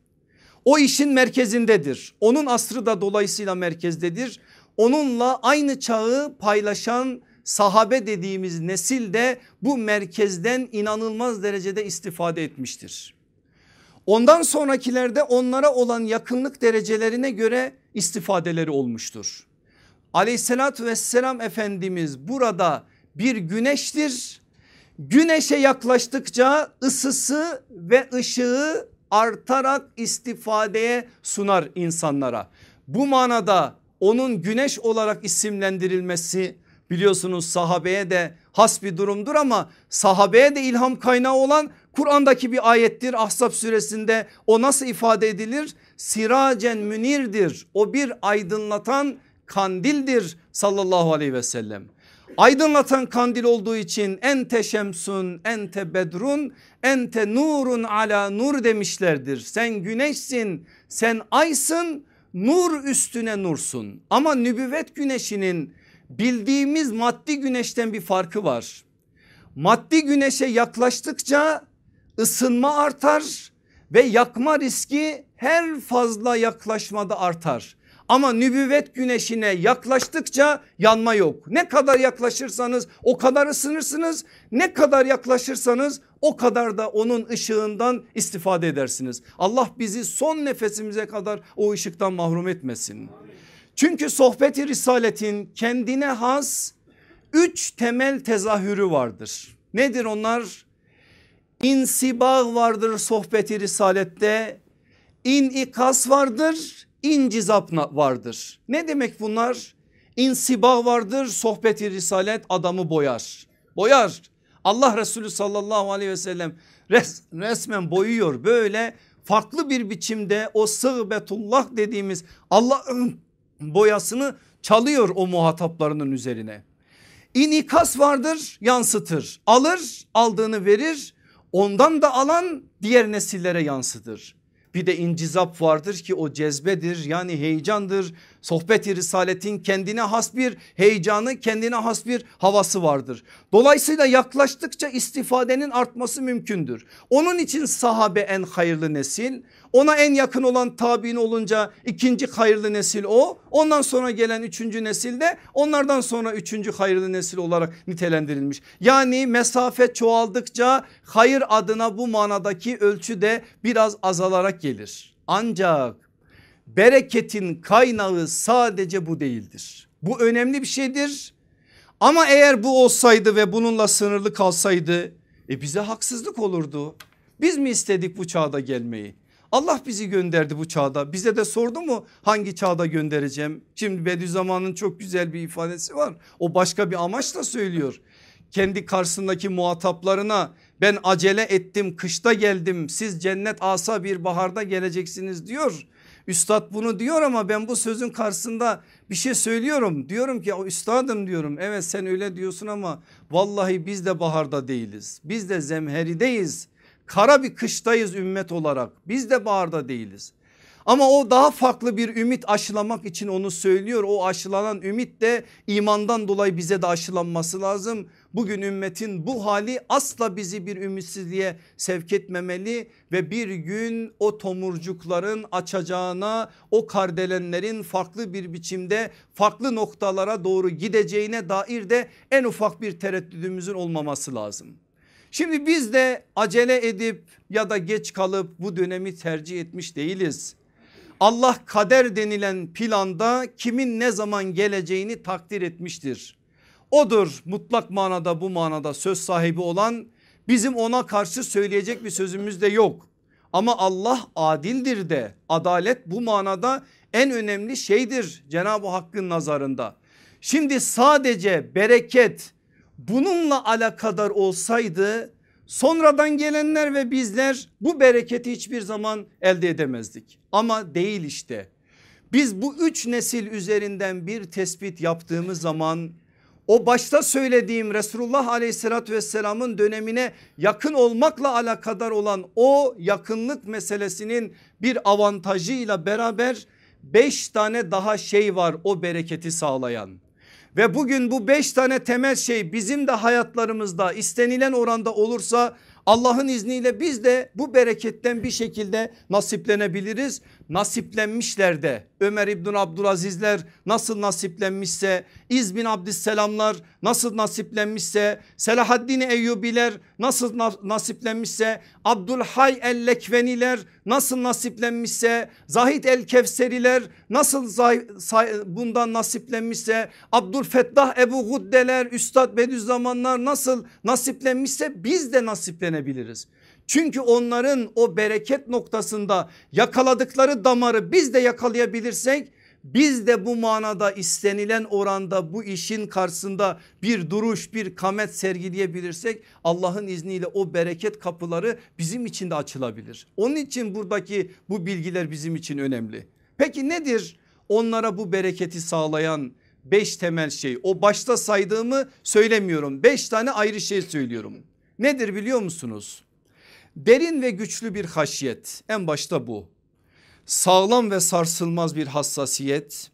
O işin merkezindedir. Onun asrı da dolayısıyla merkezdedir. Onunla aynı çağı paylaşan sahabe dediğimiz nesil de bu merkezden inanılmaz derecede istifade etmiştir. Ondan sonrakilerde onlara olan yakınlık derecelerine göre istifadeleri olmuştur. Aleyhissalatü vesselam Efendimiz burada bir güneştir. Güneşe yaklaştıkça ısısı ve ışığı artarak istifadeye sunar insanlara. Bu manada onun güneş olarak isimlendirilmesi biliyorsunuz sahabeye de has bir durumdur ama sahabeye de ilham kaynağı olan Kur'an'daki bir ayettir. Ahzab suresinde o nasıl ifade edilir? Siracen münirdir. O bir aydınlatan kandildir sallallahu aleyhi ve sellem. Aydınlatan kandil olduğu için ente şemsun ente bedrun ente nurun ala nur demişlerdir. Sen güneşsin sen aysın nur üstüne nursun. Ama nübüvvet güneşinin bildiğimiz maddi güneşten bir farkı var. Maddi güneşe yaklaştıkça ısınma artar ve yakma riski her fazla yaklaşmada artar. Ama nübüvvet güneşine yaklaştıkça yanma yok. Ne kadar yaklaşırsanız o kadar ısınırsınız. Ne kadar yaklaşırsanız o kadar da onun ışığından istifade edersiniz. Allah bizi son nefesimize kadar o ışıktan mahrum etmesin. Çünkü sohbeti risaletin kendine has üç temel tezahürü vardır. Nedir onlar? İnsibag vardır sohbeti risalette. İnikas vardır, incizap vardır. Ne demek bunlar? İnsibag vardır, sohbeti risalet adamı boyar. Boyar. Allah Resulü sallallahu aleyhi ve sellem res, resmen boyuyor böyle farklı bir biçimde o sığbetullah dediğimiz Allah'ın boyasını çalıyor o muhataplarının üzerine. İnikas vardır yansıtır alır aldığını verir ondan da alan diğer nesillere yansıtır. Bir de incizap vardır ki o cezbedir yani heyecandır. Sohbet-i Risaletin kendine has bir heyecanı kendine has bir havası vardır. Dolayısıyla yaklaştıkça istifadenin artması mümkündür. Onun için sahabe en hayırlı nesil ona en yakın olan tabi'in olunca ikinci hayırlı nesil o. Ondan sonra gelen üçüncü nesil de onlardan sonra üçüncü hayırlı nesil olarak nitelendirilmiş. Yani mesafe çoğaldıkça hayır adına bu manadaki ölçü de biraz azalarak gelir. Ancak bereketin kaynağı sadece bu değildir. Bu önemli bir şeydir. Ama eğer bu olsaydı ve bununla sınırlı kalsaydı e bize haksızlık olurdu. Biz mi istedik bu çağda gelmeyi? Allah bizi gönderdi bu çağda. Bize de sordu mu hangi çağda göndereceğim? Şimdi Bediüzzaman'ın çok güzel bir ifadesi var. O başka bir amaçla söylüyor. Kendi karşısındaki muhataplarına ben acele ettim kışta geldim siz cennet asa bir baharda geleceksiniz diyor. Üstad bunu diyor ama ben bu sözün karşısında bir şey söylüyorum. Diyorum ki üstadım diyorum evet sen öyle diyorsun ama vallahi biz de baharda değiliz. Biz de zemherideyiz. Kara bir kıştayız ümmet olarak biz de baharda değiliz. Ama o daha farklı bir ümit aşılamak için onu söylüyor. O aşılanan ümit de imandan dolayı bize de aşılanması lazım. Bugün ümmetin bu hali asla bizi bir ümitsizliğe sevk etmemeli ve bir gün o tomurcukların açacağına o kardelenlerin farklı bir biçimde farklı noktalara doğru gideceğine dair de en ufak bir tereddüdümüzün olmaması lazım. Şimdi biz de acele edip ya da geç kalıp bu dönemi tercih etmiş değiliz. Allah kader denilen planda kimin ne zaman geleceğini takdir etmiştir. Odur mutlak manada bu manada söz sahibi olan bizim ona karşı söyleyecek bir sözümüz de yok. Ama Allah adildir de adalet bu manada en önemli şeydir Cenab-ı Hakk'ın nazarında. Şimdi sadece bereket bununla alakadar olsaydı sonradan gelenler ve bizler bu bereketi hiçbir zaman elde edemezdik. Ama değil işte. Biz bu üç nesil üzerinden bir tespit yaptığımız zaman o başta söylediğim Resulullah aleyhissalatü vesselamın dönemine yakın olmakla alakadar olan o yakınlık meselesinin bir avantajıyla beraber beş tane daha şey var o bereketi sağlayan. Ve bugün bu beş tane temel şey bizim de hayatlarımızda istenilen oranda olursa Allah'ın izniyle biz de bu bereketten bir şekilde nasiplenebiliriz. Nasiplenmişler de Ömer İbn Abdülazizler nasıl nasiplenmişse İz bin Abdüsselamlar nasıl nasiplenmişse Selahaddin Eyyubiler nasıl nasiplenmişse Abdülhay el-Lekveniler nasıl nasiplenmişse Zahid el-Kevseriler nasıl bundan nasiplenmişse Abdülfettah Ebu Guddeler Üstad Bediüzzamanlar nasıl nasiplenmişse biz de nasiplenebiliriz. Çünkü onların o bereket noktasında yakaladıkları damarı biz de yakalayabilirsek biz de bu manada istenilen oranda bu işin karşısında bir duruş bir kamet sergileyebilirsek Allah'ın izniyle o bereket kapıları bizim için de açılabilir. Onun için buradaki bu bilgiler bizim için önemli. Peki nedir onlara bu bereketi sağlayan beş temel şey? O başta saydığımı söylemiyorum. Beş tane ayrı şey söylüyorum. Nedir biliyor musunuz? Derin ve güçlü bir haşyet en başta bu. Sağlam ve sarsılmaz bir hassasiyet,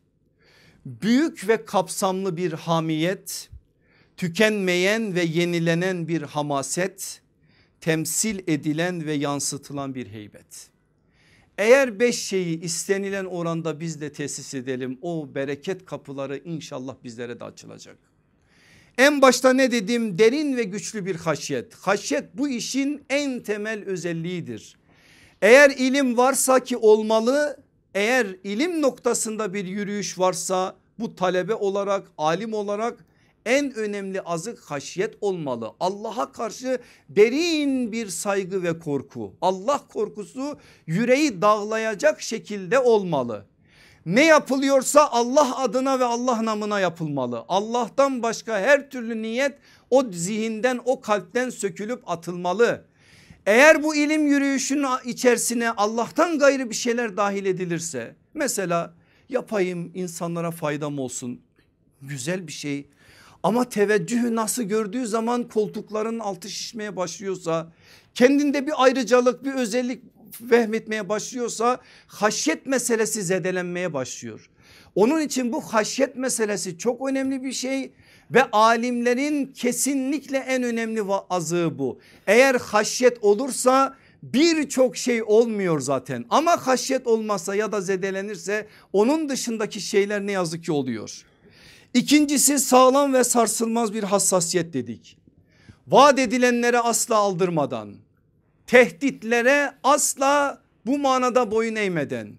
büyük ve kapsamlı bir hamiyet, tükenmeyen ve yenilenen bir hamaset, temsil edilen ve yansıtılan bir heybet. Eğer beş şeyi istenilen oranda biz de tesis edelim o bereket kapıları inşallah bizlere de açılacak. En başta ne dedim derin ve güçlü bir haşyet. Haşyet bu işin en temel özelliğidir. Eğer ilim varsa ki olmalı eğer ilim noktasında bir yürüyüş varsa bu talebe olarak alim olarak en önemli azık haşyet olmalı. Allah'a karşı derin bir saygı ve korku. Allah korkusu yüreği dağlayacak şekilde olmalı. Ne yapılıyorsa Allah adına ve Allah namına yapılmalı. Allah'tan başka her türlü niyet o zihinden o kalpten sökülüp atılmalı. Eğer bu ilim yürüyüşünün içerisine Allah'tan gayrı bir şeyler dahil edilirse mesela yapayım insanlara faydam olsun güzel bir şey ama teveccühü nasıl gördüğü zaman koltukların altı şişmeye başlıyorsa kendinde bir ayrıcalık bir özellik vehmetmeye başlıyorsa haşyet meselesi zedelenmeye başlıyor. Onun için bu haşyet meselesi çok önemli bir şey ve alimlerin kesinlikle en önemli azığı bu. Eğer haşyet olursa birçok şey olmuyor zaten ama haşyet olmazsa ya da zedelenirse onun dışındaki şeyler ne yazık ki oluyor. İkincisi sağlam ve sarsılmaz bir hassasiyet dedik. Vaat edilenlere asla aldırmadan tehditlere asla bu manada boyun eğmeden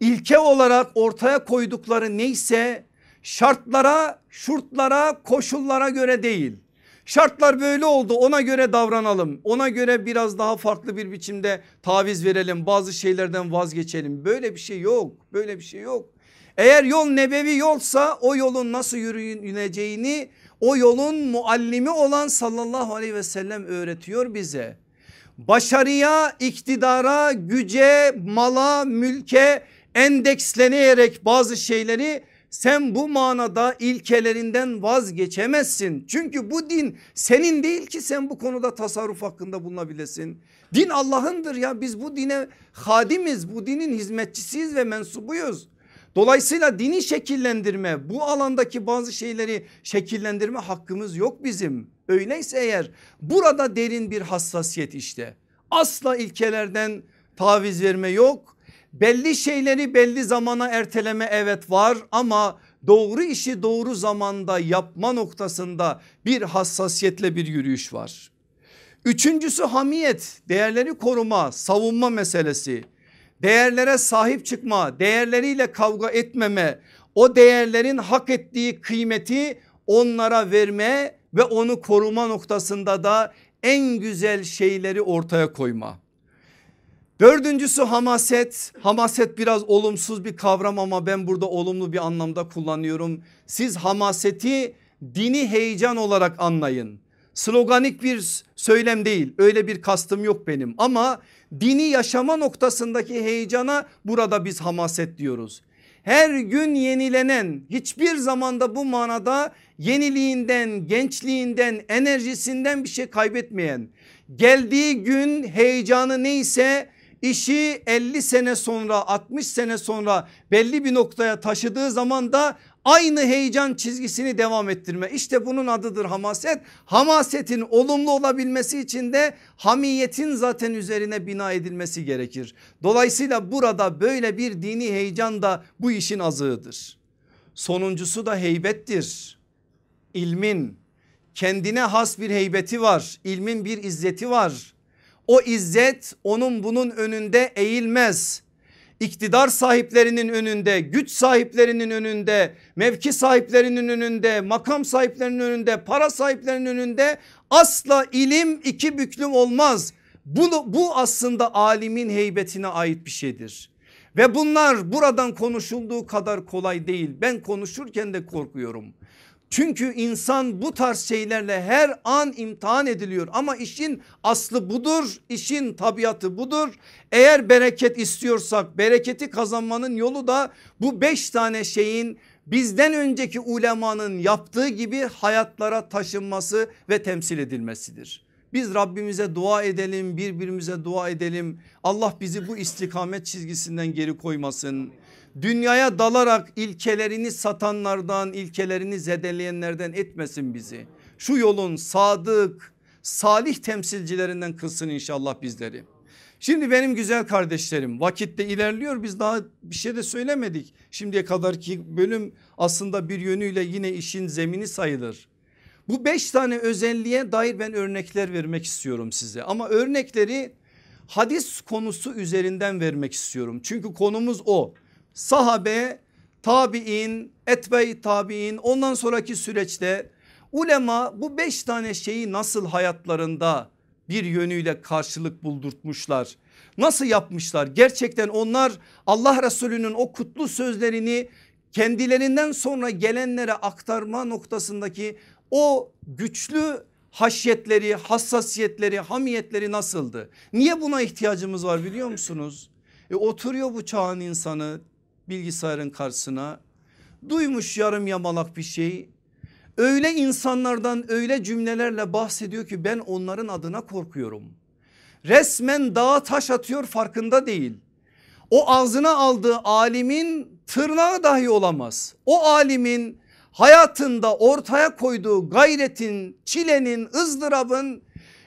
ilke olarak ortaya koydukları neyse şartlara, şurtlara, koşullara göre değil. Şartlar böyle oldu ona göre davranalım. Ona göre biraz daha farklı bir biçimde taviz verelim. Bazı şeylerden vazgeçelim. Böyle bir şey yok. Böyle bir şey yok. Eğer yol nebevi yolsa o yolun nasıl yürüneceğini o yolun muallimi olan sallallahu aleyhi ve sellem öğretiyor bize başarıya, iktidara, güce, mala, mülke endeksleneyerek bazı şeyleri sen bu manada ilkelerinden vazgeçemezsin. Çünkü bu din senin değil ki sen bu konuda tasarruf hakkında bulunabilesin. Din Allah'ındır ya biz bu dine hadimiz bu dinin hizmetçisiyiz ve mensubuyuz. Dolayısıyla dini şekillendirme bu alandaki bazı şeyleri şekillendirme hakkımız yok bizim. Öyleyse eğer burada derin bir hassasiyet işte asla ilkelerden taviz verme yok. Belli şeyleri belli zamana erteleme evet var ama doğru işi doğru zamanda yapma noktasında bir hassasiyetle bir yürüyüş var. Üçüncüsü hamiyet değerleri koruma savunma meselesi. Değerlere sahip çıkma değerleriyle kavga etmeme o değerlerin hak ettiği kıymeti onlara verme ve onu koruma noktasında da en güzel şeyleri ortaya koyma. Dördüncüsü hamaset. Hamaset biraz olumsuz bir kavram ama ben burada olumlu bir anlamda kullanıyorum. Siz hamaseti dini heyecan olarak anlayın. Sloganik bir söylem değil öyle bir kastım yok benim ama dini yaşama noktasındaki heyecana burada biz hamaset diyoruz. Her gün yenilenen hiçbir zamanda bu manada yeniliğinden, gençliğinden, enerjisinden bir şey kaybetmeyen, geldiği gün heyecanı neyse işi 50 sene sonra 60 sene sonra belli bir noktaya taşıdığı zaman da aynı heyecan çizgisini devam ettirme. İşte bunun adıdır hamaset. Hamasetin olumlu olabilmesi için de hamiyetin zaten üzerine bina edilmesi gerekir. Dolayısıyla burada böyle bir dini heyecan da bu işin azığıdır. Sonuncusu da heybettir. İlmin kendine has bir heybeti var. İlmin bir izzeti var. O izzet onun bunun önünde eğilmez iktidar sahiplerinin önünde, güç sahiplerinin önünde, mevki sahiplerinin önünde, makam sahiplerinin önünde, para sahiplerinin önünde asla ilim iki büklüm olmaz. Bu, bu aslında alimin heybetine ait bir şeydir. Ve bunlar buradan konuşulduğu kadar kolay değil. Ben konuşurken de korkuyorum. Çünkü insan bu tarz şeylerle her an imtihan ediliyor ama işin aslı budur, işin tabiatı budur. Eğer bereket istiyorsak bereketi kazanmanın yolu da bu beş tane şeyin bizden önceki ulemanın yaptığı gibi hayatlara taşınması ve temsil edilmesidir. Biz Rabbimize dua edelim birbirimize dua edelim Allah bizi bu istikamet çizgisinden geri koymasın dünyaya dalarak ilkelerini satanlardan ilkelerini zedeleyenlerden etmesin bizi. Şu yolun sadık salih temsilcilerinden kılsın inşallah bizleri. Şimdi benim güzel kardeşlerim vakitte ilerliyor biz daha bir şey de söylemedik. Şimdiye kadarki bölüm aslında bir yönüyle yine işin zemini sayılır. Bu beş tane özelliğe dair ben örnekler vermek istiyorum size ama örnekleri hadis konusu üzerinden vermek istiyorum. Çünkü konumuz o sahabe, tabi'in, etbe tabi'in ondan sonraki süreçte ulema bu beş tane şeyi nasıl hayatlarında bir yönüyle karşılık buldurtmuşlar. Nasıl yapmışlar? Gerçekten onlar Allah Resulü'nün o kutlu sözlerini kendilerinden sonra gelenlere aktarma noktasındaki o güçlü haşyetleri, hassasiyetleri, hamiyetleri nasıldı? Niye buna ihtiyacımız var biliyor musunuz? E oturuyor bu çağın insanı bilgisayarın karşısına duymuş yarım yamalak bir şey öyle insanlardan öyle cümlelerle bahsediyor ki ben onların adına korkuyorum. Resmen dağa taş atıyor farkında değil. O ağzına aldığı alimin tırnağı dahi olamaz. O alimin hayatında ortaya koyduğu gayretin, çilenin, ızdırabın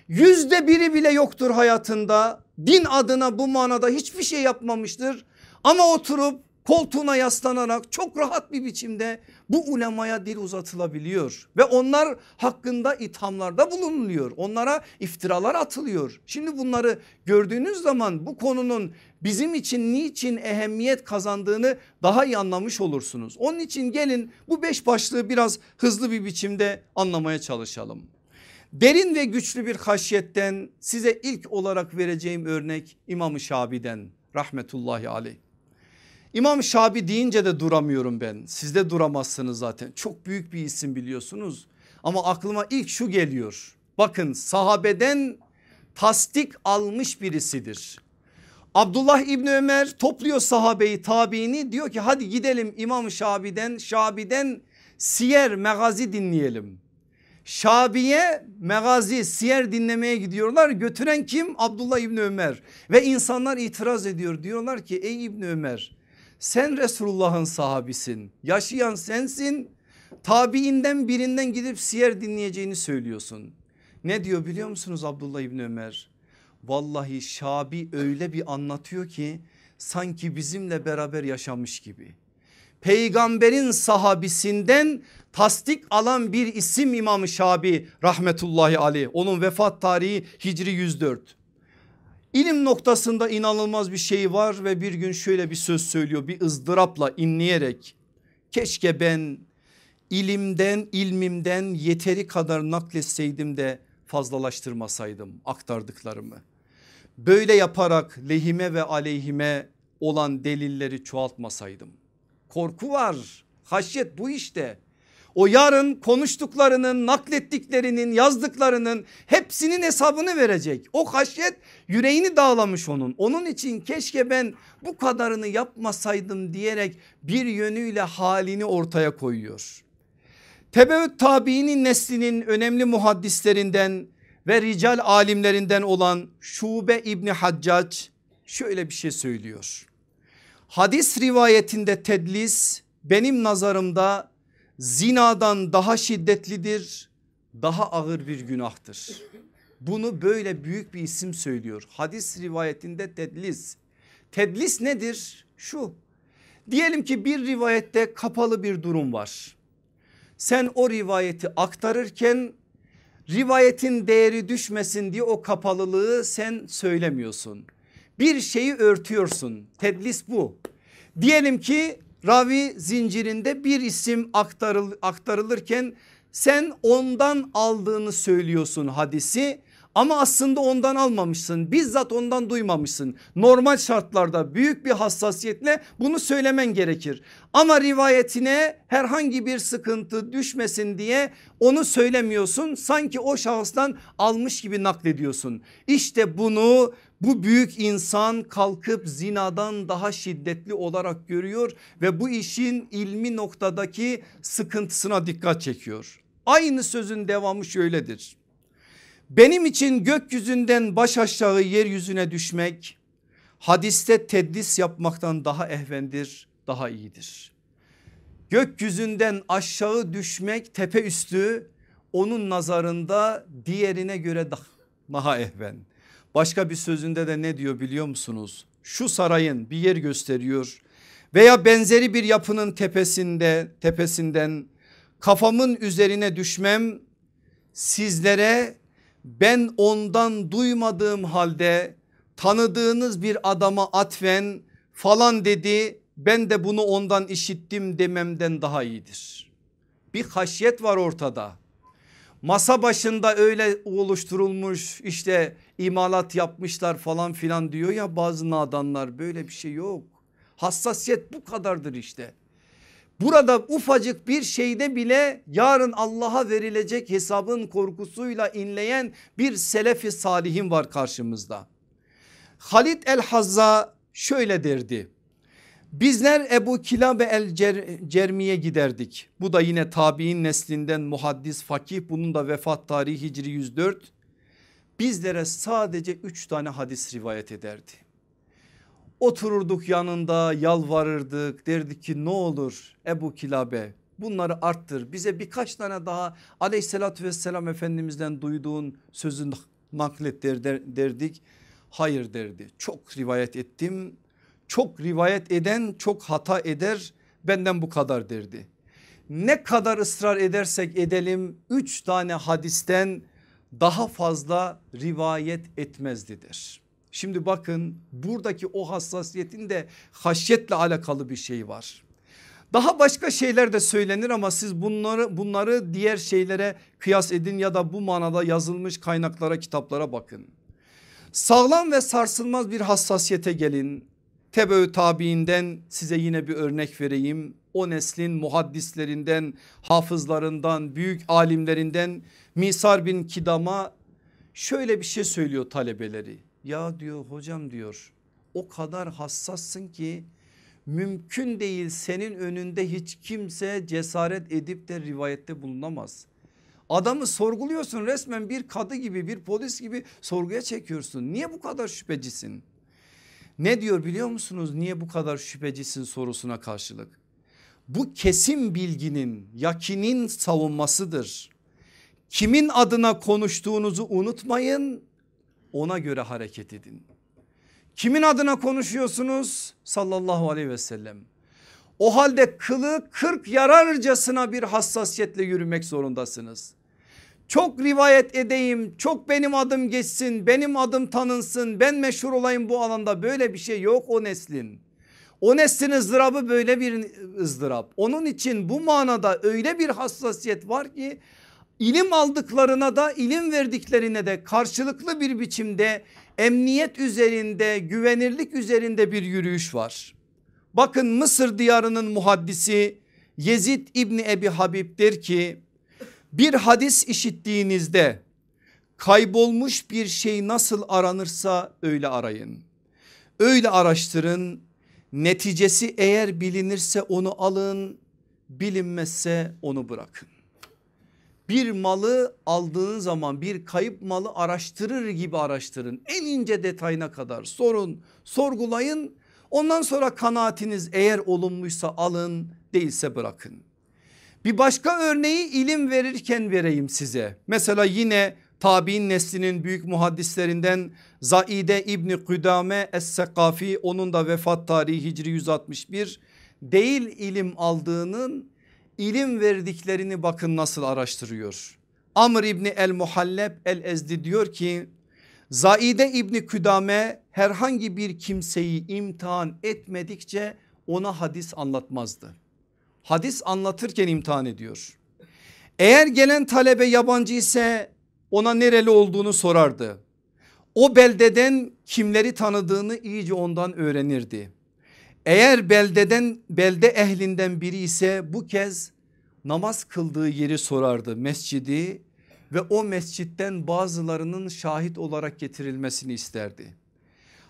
yüzde biri bile yoktur hayatında. Din adına bu manada hiçbir şey yapmamıştır. Ama oturup koltuğuna yaslanarak çok rahat bir biçimde bu ulemaya dil uzatılabiliyor ve onlar hakkında ithamlarda bulunuluyor. Onlara iftiralar atılıyor. Şimdi bunları gördüğünüz zaman bu konunun bizim için niçin ehemmiyet kazandığını daha iyi anlamış olursunuz. Onun için gelin bu beş başlığı biraz hızlı bir biçimde anlamaya çalışalım. Derin ve güçlü bir haşyetten size ilk olarak vereceğim örnek İmam-ı Şabi'den rahmetullahi aleyh. İmam Şabi deyince de duramıyorum ben. Siz de duramazsınız zaten. Çok büyük bir isim biliyorsunuz. Ama aklıma ilk şu geliyor. Bakın sahabeden tasdik almış birisidir. Abdullah İbni Ömer topluyor sahabeyi tabiini diyor ki hadi gidelim İmam Şabi'den Şabi'den siyer megazi dinleyelim. Şabi'ye megazi siyer dinlemeye gidiyorlar götüren kim Abdullah İbni Ömer ve insanlar itiraz ediyor diyorlar ki ey İbni Ömer sen Resulullah'ın sahabisin. Yaşayan sensin. Tabiinden birinden gidip siyer dinleyeceğini söylüyorsun. Ne diyor biliyor musunuz Abdullah İbni Ömer? Vallahi Şabi öyle bir anlatıyor ki sanki bizimle beraber yaşamış gibi. peygamberin sahabisinden tasdik alan bir isim İmam-ı Şabi rahmetullahi aleyh. Onun vefat tarihi Hicri 104. İlim noktasında inanılmaz bir şey var ve bir gün şöyle bir söz söylüyor bir ızdırapla inleyerek. Keşke ben ilimden ilmimden yeteri kadar nakletseydim de fazlalaştırmasaydım aktardıklarımı. Böyle yaparak lehime ve aleyhime olan delilleri çoğaltmasaydım. Korku var haşyet bu işte. O yarın konuştuklarının, naklettiklerinin, yazdıklarının hepsinin hesabını verecek. O haşyet yüreğini dağlamış onun. Onun için keşke ben bu kadarını yapmasaydım diyerek bir yönüyle halini ortaya koyuyor. Tebeüt tabiinin neslinin önemli muhaddislerinden ve rical alimlerinden olan Şube İbni Haccac şöyle bir şey söylüyor. Hadis rivayetinde tedlis benim nazarımda zinadan daha şiddetlidir, daha ağır bir günahtır. Bunu böyle büyük bir isim söylüyor. Hadis rivayetinde tedlis. Tedlis nedir? Şu. Diyelim ki bir rivayette kapalı bir durum var. Sen o rivayeti aktarırken rivayetin değeri düşmesin diye o kapalılığı sen söylemiyorsun. Bir şeyi örtüyorsun. Tedlis bu. Diyelim ki ravi zincirinde bir isim aktarıl, aktarılırken sen ondan aldığını söylüyorsun hadisi ama aslında ondan almamışsın bizzat ondan duymamışsın. Normal şartlarda büyük bir hassasiyetle bunu söylemen gerekir. Ama rivayetine herhangi bir sıkıntı düşmesin diye onu söylemiyorsun. Sanki o şahıstan almış gibi naklediyorsun. İşte bunu bu büyük insan kalkıp zinadan daha şiddetli olarak görüyor ve bu işin ilmi noktadaki sıkıntısına dikkat çekiyor. Aynı sözün devamı şöyledir. Benim için gökyüzünden baş aşağı yeryüzüne düşmek hadiste teddis yapmaktan daha ehvendir, daha iyidir. Gökyüzünden aşağı düşmek tepe üstü onun nazarında diğerine göre daha ehven. Başka bir sözünde de ne diyor biliyor musunuz? Şu sarayın bir yer gösteriyor veya benzeri bir yapının tepesinde tepesinden kafamın üzerine düşmem sizlere ben ondan duymadığım halde tanıdığınız bir adama atfen falan dedi ben de bunu ondan işittim dememden daha iyidir. Bir haşyet var ortada. Masa başında öyle oluşturulmuş işte imalat yapmışlar falan filan diyor ya bazı nadanlar böyle bir şey yok. Hassasiyet bu kadardır işte. Burada ufacık bir şeyde bile yarın Allah'a verilecek hesabın korkusuyla inleyen bir selefi salihin var karşımızda. Halid el Hazza şöyle derdi. Bizler Ebu Kilabe el Cermi'ye giderdik. Bu da yine tabi'in neslinden muhaddis fakih bunun da vefat tarihi Hicri 104. Bizlere sadece 3 tane hadis rivayet ederdi. Otururduk yanında yalvarırdık derdik ki ne olur Ebu Kilabe bunları arttır bize birkaç tane daha aleyhissalatü vesselam efendimizden duyduğun sözü naklet der, der, derdik. Hayır derdi çok rivayet ettim çok rivayet eden çok hata eder benden bu kadar derdi. Ne kadar ısrar edersek edelim üç tane hadisten daha fazla rivayet etmezdidir. Şimdi bakın buradaki o hassasiyetin de haşyetle alakalı bir şey var. Daha başka şeyler de söylenir ama siz bunları bunları diğer şeylere kıyas edin ya da bu manada yazılmış kaynaklara kitaplara bakın. Sağlam ve sarsılmaz bir hassasiyete gelin. Tebeü tabiinden size yine bir örnek vereyim. O neslin muhaddislerinden, hafızlarından, büyük alimlerinden Misar bin Kidam'a şöyle bir şey söylüyor talebeleri. Ya diyor hocam diyor o kadar hassassın ki mümkün değil senin önünde hiç kimse cesaret edip de rivayette bulunamaz. Adamı sorguluyorsun resmen bir kadı gibi bir polis gibi sorguya çekiyorsun. Niye bu kadar şüphecisin? Ne diyor biliyor musunuz? Niye bu kadar şüphecisin sorusuna karşılık. Bu kesin bilginin yakinin savunmasıdır. Kimin adına konuştuğunuzu unutmayın ona göre hareket edin. Kimin adına konuşuyorsunuz? Sallallahu aleyhi ve sellem. O halde kılı kırk yararcasına bir hassasiyetle yürümek zorundasınız. Çok rivayet edeyim, çok benim adım geçsin, benim adım tanınsın, ben meşhur olayım bu alanda böyle bir şey yok o neslin. O neslin ızdırabı böyle bir ızdırap. Onun için bu manada öyle bir hassasiyet var ki ilim aldıklarına da ilim verdiklerine de karşılıklı bir biçimde emniyet üzerinde güvenirlik üzerinde bir yürüyüş var. Bakın Mısır diyarının muhaddisi Yezid İbni Ebi Habib der ki bir hadis işittiğinizde kaybolmuş bir şey nasıl aranırsa öyle arayın. Öyle araştırın neticesi eğer bilinirse onu alın bilinmezse onu bırakın. Bir malı aldığın zaman bir kayıp malı araştırır gibi araştırın. En ince detayına kadar sorun sorgulayın ondan sonra kanaatiniz eğer olumluysa alın değilse bırakın. Bir başka örneği ilim verirken vereyim size. Mesela yine tabi'in neslinin büyük muhaddislerinden Zaide İbni Kudame Es-Sekafi onun da vefat tarihi Hicri 161 değil ilim aldığının ilim verdiklerini bakın nasıl araştırıyor. Amr İbni El Muhalleb El Ezdi diyor ki Zaide İbni Kudame herhangi bir kimseyi imtihan etmedikçe ona hadis anlatmazdı. Hadis anlatırken imtihan ediyor. Eğer gelen talebe yabancı ise ona nereli olduğunu sorardı. O beldeden kimleri tanıdığını iyice ondan öğrenirdi. Eğer beldeden belde ehlinden biri ise bu kez namaz kıldığı yeri sorardı mescidi ve o mescitten bazılarının şahit olarak getirilmesini isterdi.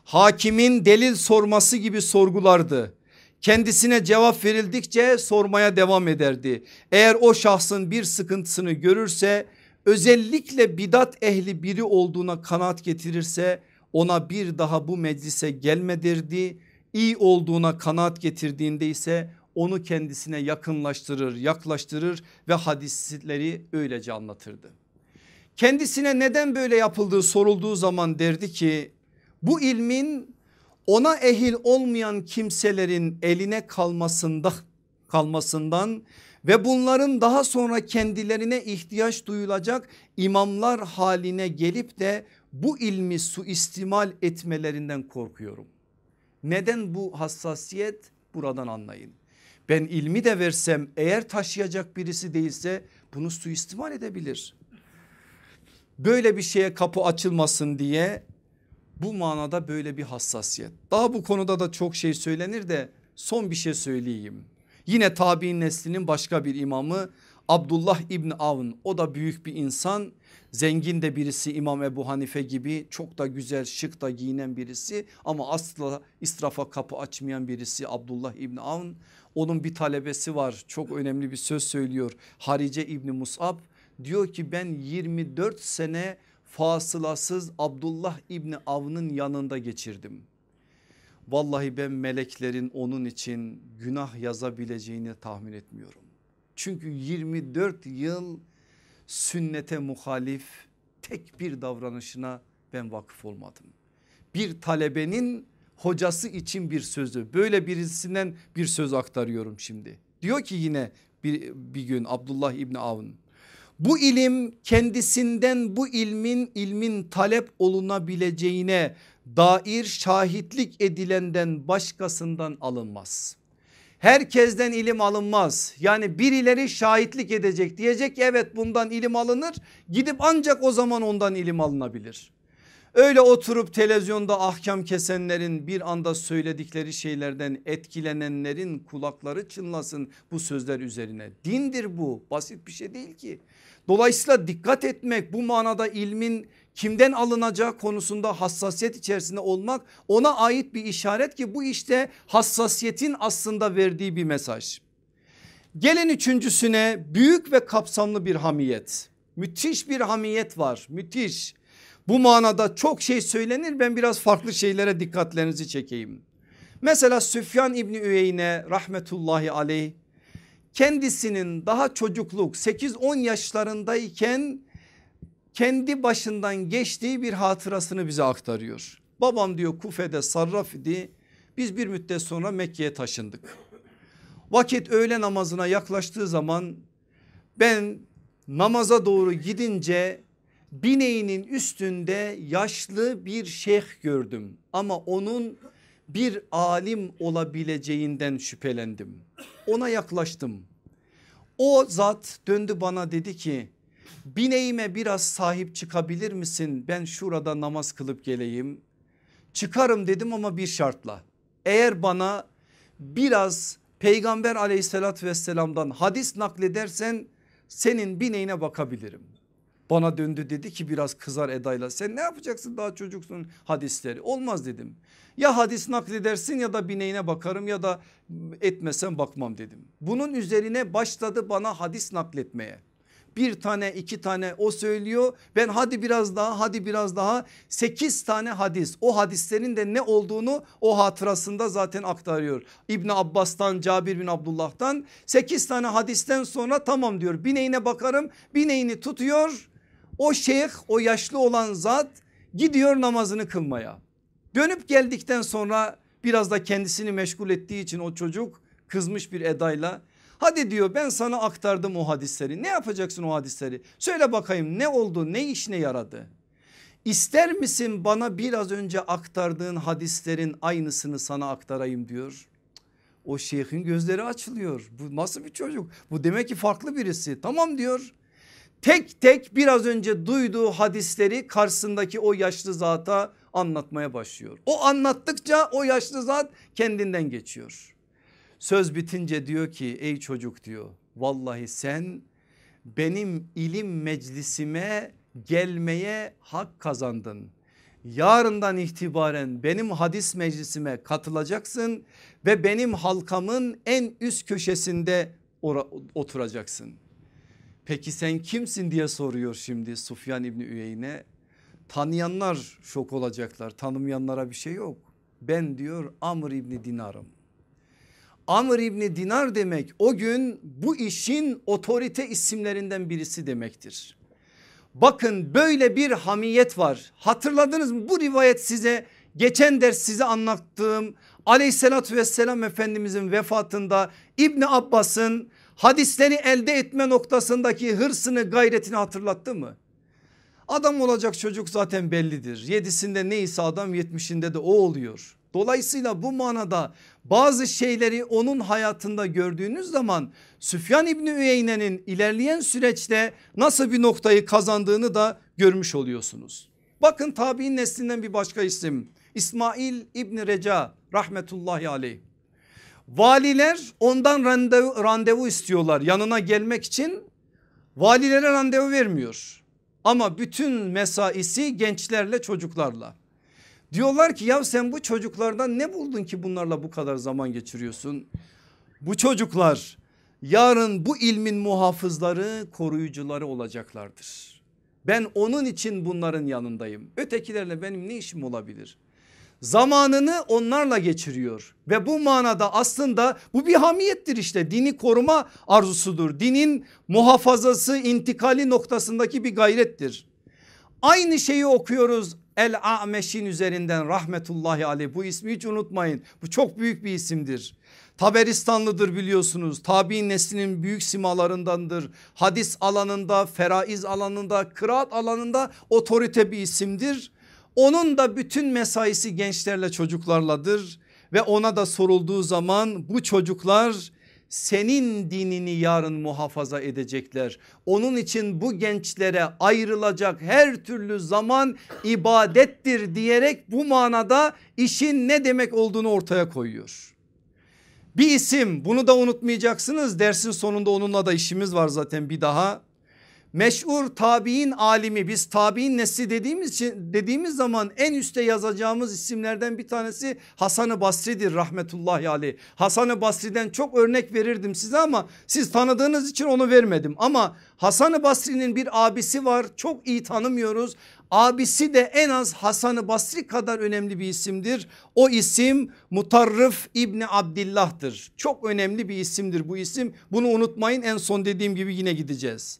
Hakimin delil sorması gibi sorgulardı. Kendisine cevap verildikçe sormaya devam ederdi. Eğer o şahsın bir sıkıntısını görürse özellikle bidat ehli biri olduğuna kanaat getirirse ona bir daha bu meclise gelmedirdi. İyi olduğuna kanaat getirdiğinde ise onu kendisine yakınlaştırır yaklaştırır ve hadisleri öylece anlatırdı. Kendisine neden böyle yapıldığı sorulduğu zaman derdi ki bu ilmin ona ehil olmayan kimselerin eline kalmasında kalmasından ve bunların daha sonra kendilerine ihtiyaç duyulacak imamlar haline gelip de bu ilmi suistimal etmelerinden korkuyorum. Neden bu hassasiyet buradan anlayın. Ben ilmi de versem eğer taşıyacak birisi değilse bunu suistimal edebilir. Böyle bir şeye kapı açılmasın diye bu manada böyle bir hassasiyet. Daha bu konuda da çok şey söylenir de son bir şey söyleyeyim. Yine tabi'in neslinin başka bir imamı Abdullah İbni Avn. O da büyük bir insan. Zengin de birisi İmam Ebu Hanife gibi. Çok da güzel şık da giyinen birisi. Ama asla israfa kapı açmayan birisi Abdullah İbni Avn. Onun bir talebesi var. Çok önemli bir söz söylüyor. Harice İbni Musab diyor ki ben 24 sene fasılasız Abdullah İbni Avn'ın yanında geçirdim. Vallahi ben meleklerin onun için günah yazabileceğini tahmin etmiyorum. Çünkü 24 yıl sünnete muhalif tek bir davranışına ben vakıf olmadım. Bir talebenin hocası için bir sözü böyle birisinden bir söz aktarıyorum şimdi. Diyor ki yine bir, bir gün Abdullah İbni Avn bu ilim kendisinden bu ilmin ilmin talep olunabileceğine dair şahitlik edilenden başkasından alınmaz. Herkesten ilim alınmaz. Yani birileri şahitlik edecek diyecek ki evet bundan ilim alınır. Gidip ancak o zaman ondan ilim alınabilir. Öyle oturup televizyonda ahkam kesenlerin bir anda söyledikleri şeylerden etkilenenlerin kulakları çınlasın bu sözler üzerine. Dindir bu basit bir şey değil ki. Dolayısıyla dikkat etmek bu manada ilmin kimden alınacağı konusunda hassasiyet içerisinde olmak ona ait bir işaret ki bu işte hassasiyetin aslında verdiği bir mesaj. Gelin üçüncüsüne büyük ve kapsamlı bir hamiyet. Müthiş bir hamiyet var müthiş. Bu manada çok şey söylenir ben biraz farklı şeylere dikkatlerinizi çekeyim. Mesela Süfyan İbni Üyeyne rahmetullahi aleyh kendisinin daha çocukluk 8-10 yaşlarındayken kendi başından geçtiği bir hatırasını bize aktarıyor. Babam diyor Kufe'de sarraf idi biz bir müddet sonra Mekke'ye taşındık. Vakit öğle namazına yaklaştığı zaman ben namaza doğru gidince bineğinin üstünde yaşlı bir şeyh gördüm ama onun bir alim olabileceğinden şüphelendim. Ona yaklaştım. O zat döndü bana dedi ki bineğime biraz sahip çıkabilir misin? Ben şurada namaz kılıp geleyim. Çıkarım dedim ama bir şartla. Eğer bana biraz peygamber aleyhissalatü vesselamdan hadis nakledersen senin bineğine bakabilirim. Bana döndü dedi ki biraz kızar edayla. Sen ne yapacaksın daha çocuksun hadisleri? Olmaz dedim. Ya hadis nakledersin ya da bineğine bakarım ya da etmesen bakmam dedim. Bunun üzerine başladı bana hadis nakletmeye. Bir tane iki tane o söylüyor. Ben hadi biraz daha hadi biraz daha. Sekiz tane hadis. O hadislerin de ne olduğunu o hatırasında zaten aktarıyor. İbni Abbas'tan Cabir bin Abdullah'tan. Sekiz tane hadisten sonra tamam diyor. Bineğine bakarım. Bineğini tutuyor o şeyh o yaşlı olan zat gidiyor namazını kılmaya. Dönüp geldikten sonra biraz da kendisini meşgul ettiği için o çocuk kızmış bir edayla hadi diyor ben sana aktardım o hadisleri ne yapacaksın o hadisleri söyle bakayım ne oldu ne işine yaradı. İster misin bana biraz önce aktardığın hadislerin aynısını sana aktarayım diyor. O şeyhin gözleri açılıyor. Bu nasıl bir çocuk? Bu demek ki farklı birisi. Tamam diyor tek tek biraz önce duyduğu hadisleri karşısındaki o yaşlı zata anlatmaya başlıyor. O anlattıkça o yaşlı zat kendinden geçiyor. Söz bitince diyor ki ey çocuk diyor vallahi sen benim ilim meclisime gelmeye hak kazandın. Yarından itibaren benim hadis meclisime katılacaksın ve benim halkamın en üst köşesinde oturacaksın. Peki sen kimsin diye soruyor şimdi Sufyan İbni Üyeyne. Tanıyanlar şok olacaklar tanımayanlara bir şey yok. Ben diyor Amr İbni Dinar'ım. Amr İbni Dinar demek o gün bu işin otorite isimlerinden birisi demektir. Bakın böyle bir hamiyet var. Hatırladınız mı bu rivayet size geçen ders size anlattığım aleyhissalatü vesselam efendimizin vefatında İbni Abbas'ın hadisleri elde etme noktasındaki hırsını gayretini hatırlattı mı? Adam olacak çocuk zaten bellidir. Yedisinde neyse adam yetmişinde de o oluyor. Dolayısıyla bu manada bazı şeyleri onun hayatında gördüğünüz zaman Süfyan İbni Üyeyne'nin ilerleyen süreçte nasıl bir noktayı kazandığını da görmüş oluyorsunuz. Bakın tabi'in neslinden bir başka isim İsmail İbni Reca rahmetullahi aleyh. Valiler ondan randevu, randevu istiyorlar yanına gelmek için valilere randevu vermiyor. Ama bütün mesaisi gençlerle çocuklarla. Diyorlar ki ya sen bu çocuklardan ne buldun ki bunlarla bu kadar zaman geçiriyorsun? Bu çocuklar yarın bu ilmin muhafızları koruyucuları olacaklardır. Ben onun için bunların yanındayım. Ötekilerle benim ne işim olabilir? Zamanını onlarla geçiriyor ve bu manada aslında bu bir hamiyettir işte dini koruma arzusudur. Dinin muhafazası intikali noktasındaki bir gayrettir. Aynı şeyi okuyoruz El A'meş'in üzerinden rahmetullahi aleyh bu ismi hiç unutmayın bu çok büyük bir isimdir. Taberistanlıdır biliyorsunuz tabi'in neslinin büyük simalarındandır. Hadis alanında feraiz alanında kıraat alanında otorite bir isimdir. Onun da bütün mesaisi gençlerle çocuklarladır ve ona da sorulduğu zaman bu çocuklar senin dinini yarın muhafaza edecekler. Onun için bu gençlere ayrılacak her türlü zaman ibadettir diyerek bu manada işin ne demek olduğunu ortaya koyuyor. Bir isim bunu da unutmayacaksınız dersin sonunda onunla da işimiz var zaten bir daha meşhur tabi'in alimi biz tabi'in nesli dediğimiz için dediğimiz zaman en üste yazacağımız isimlerden bir tanesi Hasan-ı Basri'dir rahmetullahi aleyh. Hasan-ı Basri'den çok örnek verirdim size ama siz tanıdığınız için onu vermedim. Ama Hasan-ı Basri'nin bir abisi var çok iyi tanımıyoruz. Abisi de en az Hasan-ı Basri kadar önemli bir isimdir. O isim Mutarrif İbni Abdillah'tır. Çok önemli bir isimdir bu isim. Bunu unutmayın en son dediğim gibi yine gideceğiz.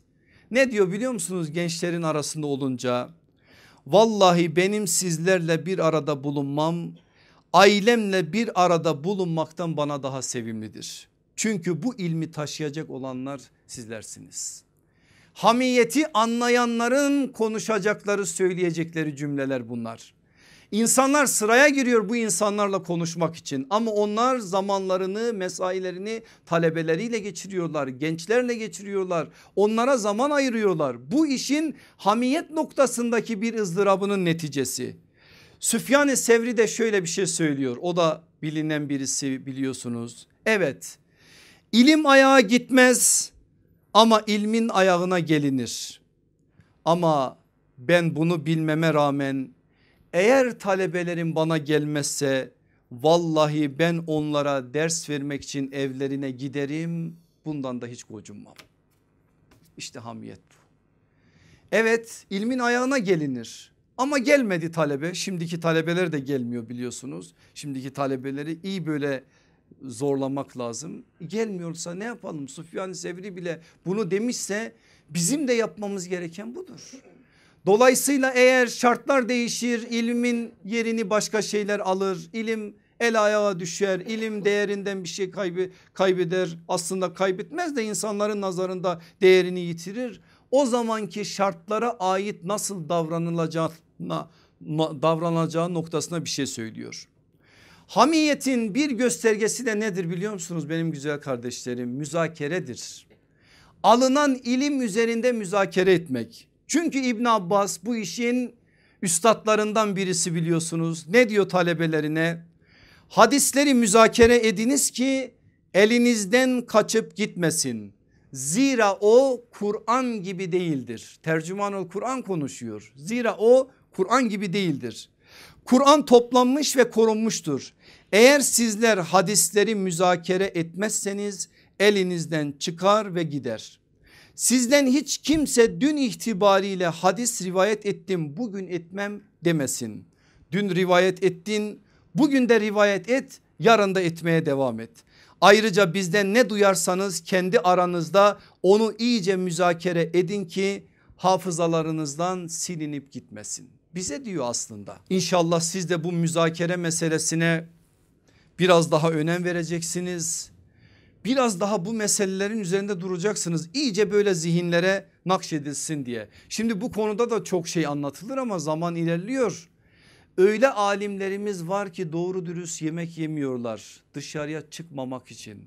Ne diyor biliyor musunuz gençlerin arasında olunca? Vallahi benim sizlerle bir arada bulunmam ailemle bir arada bulunmaktan bana daha sevimlidir. Çünkü bu ilmi taşıyacak olanlar sizlersiniz. Hamiyeti anlayanların konuşacakları söyleyecekleri cümleler bunlar. İnsanlar sıraya giriyor bu insanlarla konuşmak için. Ama onlar zamanlarını mesailerini talebeleriyle geçiriyorlar gençlerle geçiriyorlar. Onlara zaman ayırıyorlar. Bu işin hamiyet noktasındaki bir ızdırabının neticesi. Süfyan-ı Sevri de şöyle bir şey söylüyor. O da bilinen birisi biliyorsunuz. Evet ilim ayağa gitmez ama ilmin ayağına gelinir. Ama ben bunu bilmeme rağmen eğer talebelerim bana gelmezse vallahi ben onlara ders vermek için evlerine giderim bundan da hiç gocunmam. İşte hamiyet bu. Evet ilmin ayağına gelinir ama gelmedi talebe şimdiki talebeler de gelmiyor biliyorsunuz. Şimdiki talebeleri iyi böyle zorlamak lazım. Gelmiyorsa ne yapalım Sufyan-ı Sevri bile bunu demişse bizim de yapmamız gereken budur. Dolayısıyla eğer şartlar değişir ilmin yerini başka şeyler alır ilim el ayağa düşer ilim değerinden bir şey kaybı, kaybeder aslında kaybetmez de insanların nazarında değerini yitirir. O zamanki şartlara ait nasıl davranılacağına davranacağı noktasına bir şey söylüyor. Hamiyetin bir göstergesi de nedir biliyor musunuz benim güzel kardeşlerim müzakeredir. Alınan ilim üzerinde müzakere etmek. Çünkü İbn Abbas bu işin üstadlarından birisi biliyorsunuz. Ne diyor talebelerine? Hadisleri müzakere ediniz ki elinizden kaçıp gitmesin. Zira o Kur'an gibi değildir. Tercümanul Kur'an konuşuyor. Zira o Kur'an gibi değildir. Kur'an toplanmış ve korunmuştur. Eğer sizler hadisleri müzakere etmezseniz elinizden çıkar ve gider. Sizden hiç kimse dün itibariyle hadis rivayet ettim bugün etmem demesin. Dün rivayet ettin bugün de rivayet et yarın da etmeye devam et. Ayrıca bizden ne duyarsanız kendi aranızda onu iyice müzakere edin ki hafızalarınızdan silinip gitmesin. Bize diyor aslında. İnşallah siz de bu müzakere meselesine biraz daha önem vereceksiniz biraz daha bu meselelerin üzerinde duracaksınız. İyice böyle zihinlere nakşedilsin diye. Şimdi bu konuda da çok şey anlatılır ama zaman ilerliyor. Öyle alimlerimiz var ki doğru dürüst yemek yemiyorlar dışarıya çıkmamak için.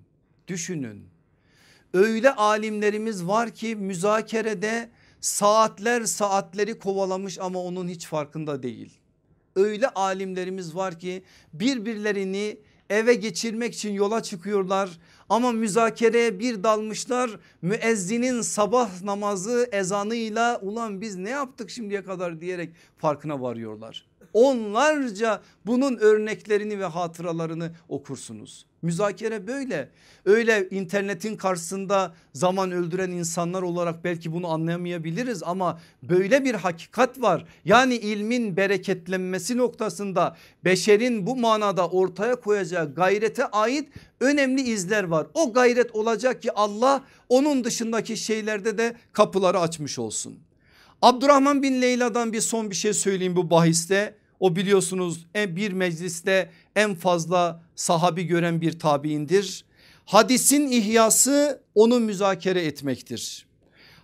Düşünün. Öyle alimlerimiz var ki müzakerede saatler saatleri kovalamış ama onun hiç farkında değil. Öyle alimlerimiz var ki birbirlerini eve geçirmek için yola çıkıyorlar ama müzakereye bir dalmışlar müezzinin sabah namazı ezanıyla ulan biz ne yaptık şimdiye kadar diyerek farkına varıyorlar. Onlarca bunun örneklerini ve hatıralarını okursunuz. Müzakere böyle. Öyle internetin karşısında zaman öldüren insanlar olarak belki bunu anlayamayabiliriz ama böyle bir hakikat var. Yani ilmin bereketlenmesi noktasında beşerin bu manada ortaya koyacağı gayrete ait önemli izler var. O gayret olacak ki Allah onun dışındaki şeylerde de kapıları açmış olsun. Abdurrahman bin Leyla'dan bir son bir şey söyleyeyim bu bahiste. O biliyorsunuz bir mecliste en fazla sahabi gören bir tabiindir. Hadisin ihyası onu müzakere etmektir.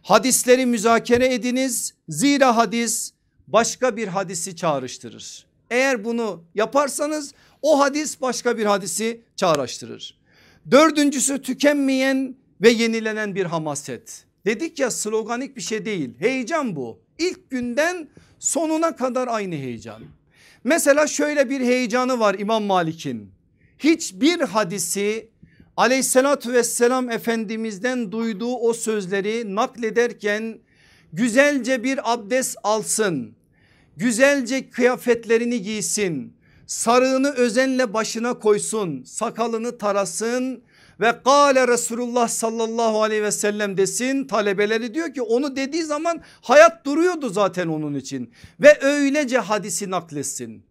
Hadisleri müzakere ediniz zira hadis başka bir hadisi çağrıştırır. Eğer bunu yaparsanız o hadis başka bir hadisi çağrıştırır. Dördüncüsü tükenmeyen ve yenilenen bir hamaset. Dedik ya sloganik bir şey değil heyecan bu. İlk günden sonuna kadar aynı heyecan. Mesela şöyle bir heyecanı var İmam Malik'in. Hiçbir hadisi aleyhissalatü vesselam efendimizden duyduğu o sözleri naklederken güzelce bir abdest alsın. Güzelce kıyafetlerini giysin. Sarığını özenle başına koysun. Sakalını tarasın ve kâle Resulullah sallallahu aleyhi ve sellem desin talebeleri diyor ki onu dediği zaman hayat duruyordu zaten onun için ve öylece hadisi nakletsin.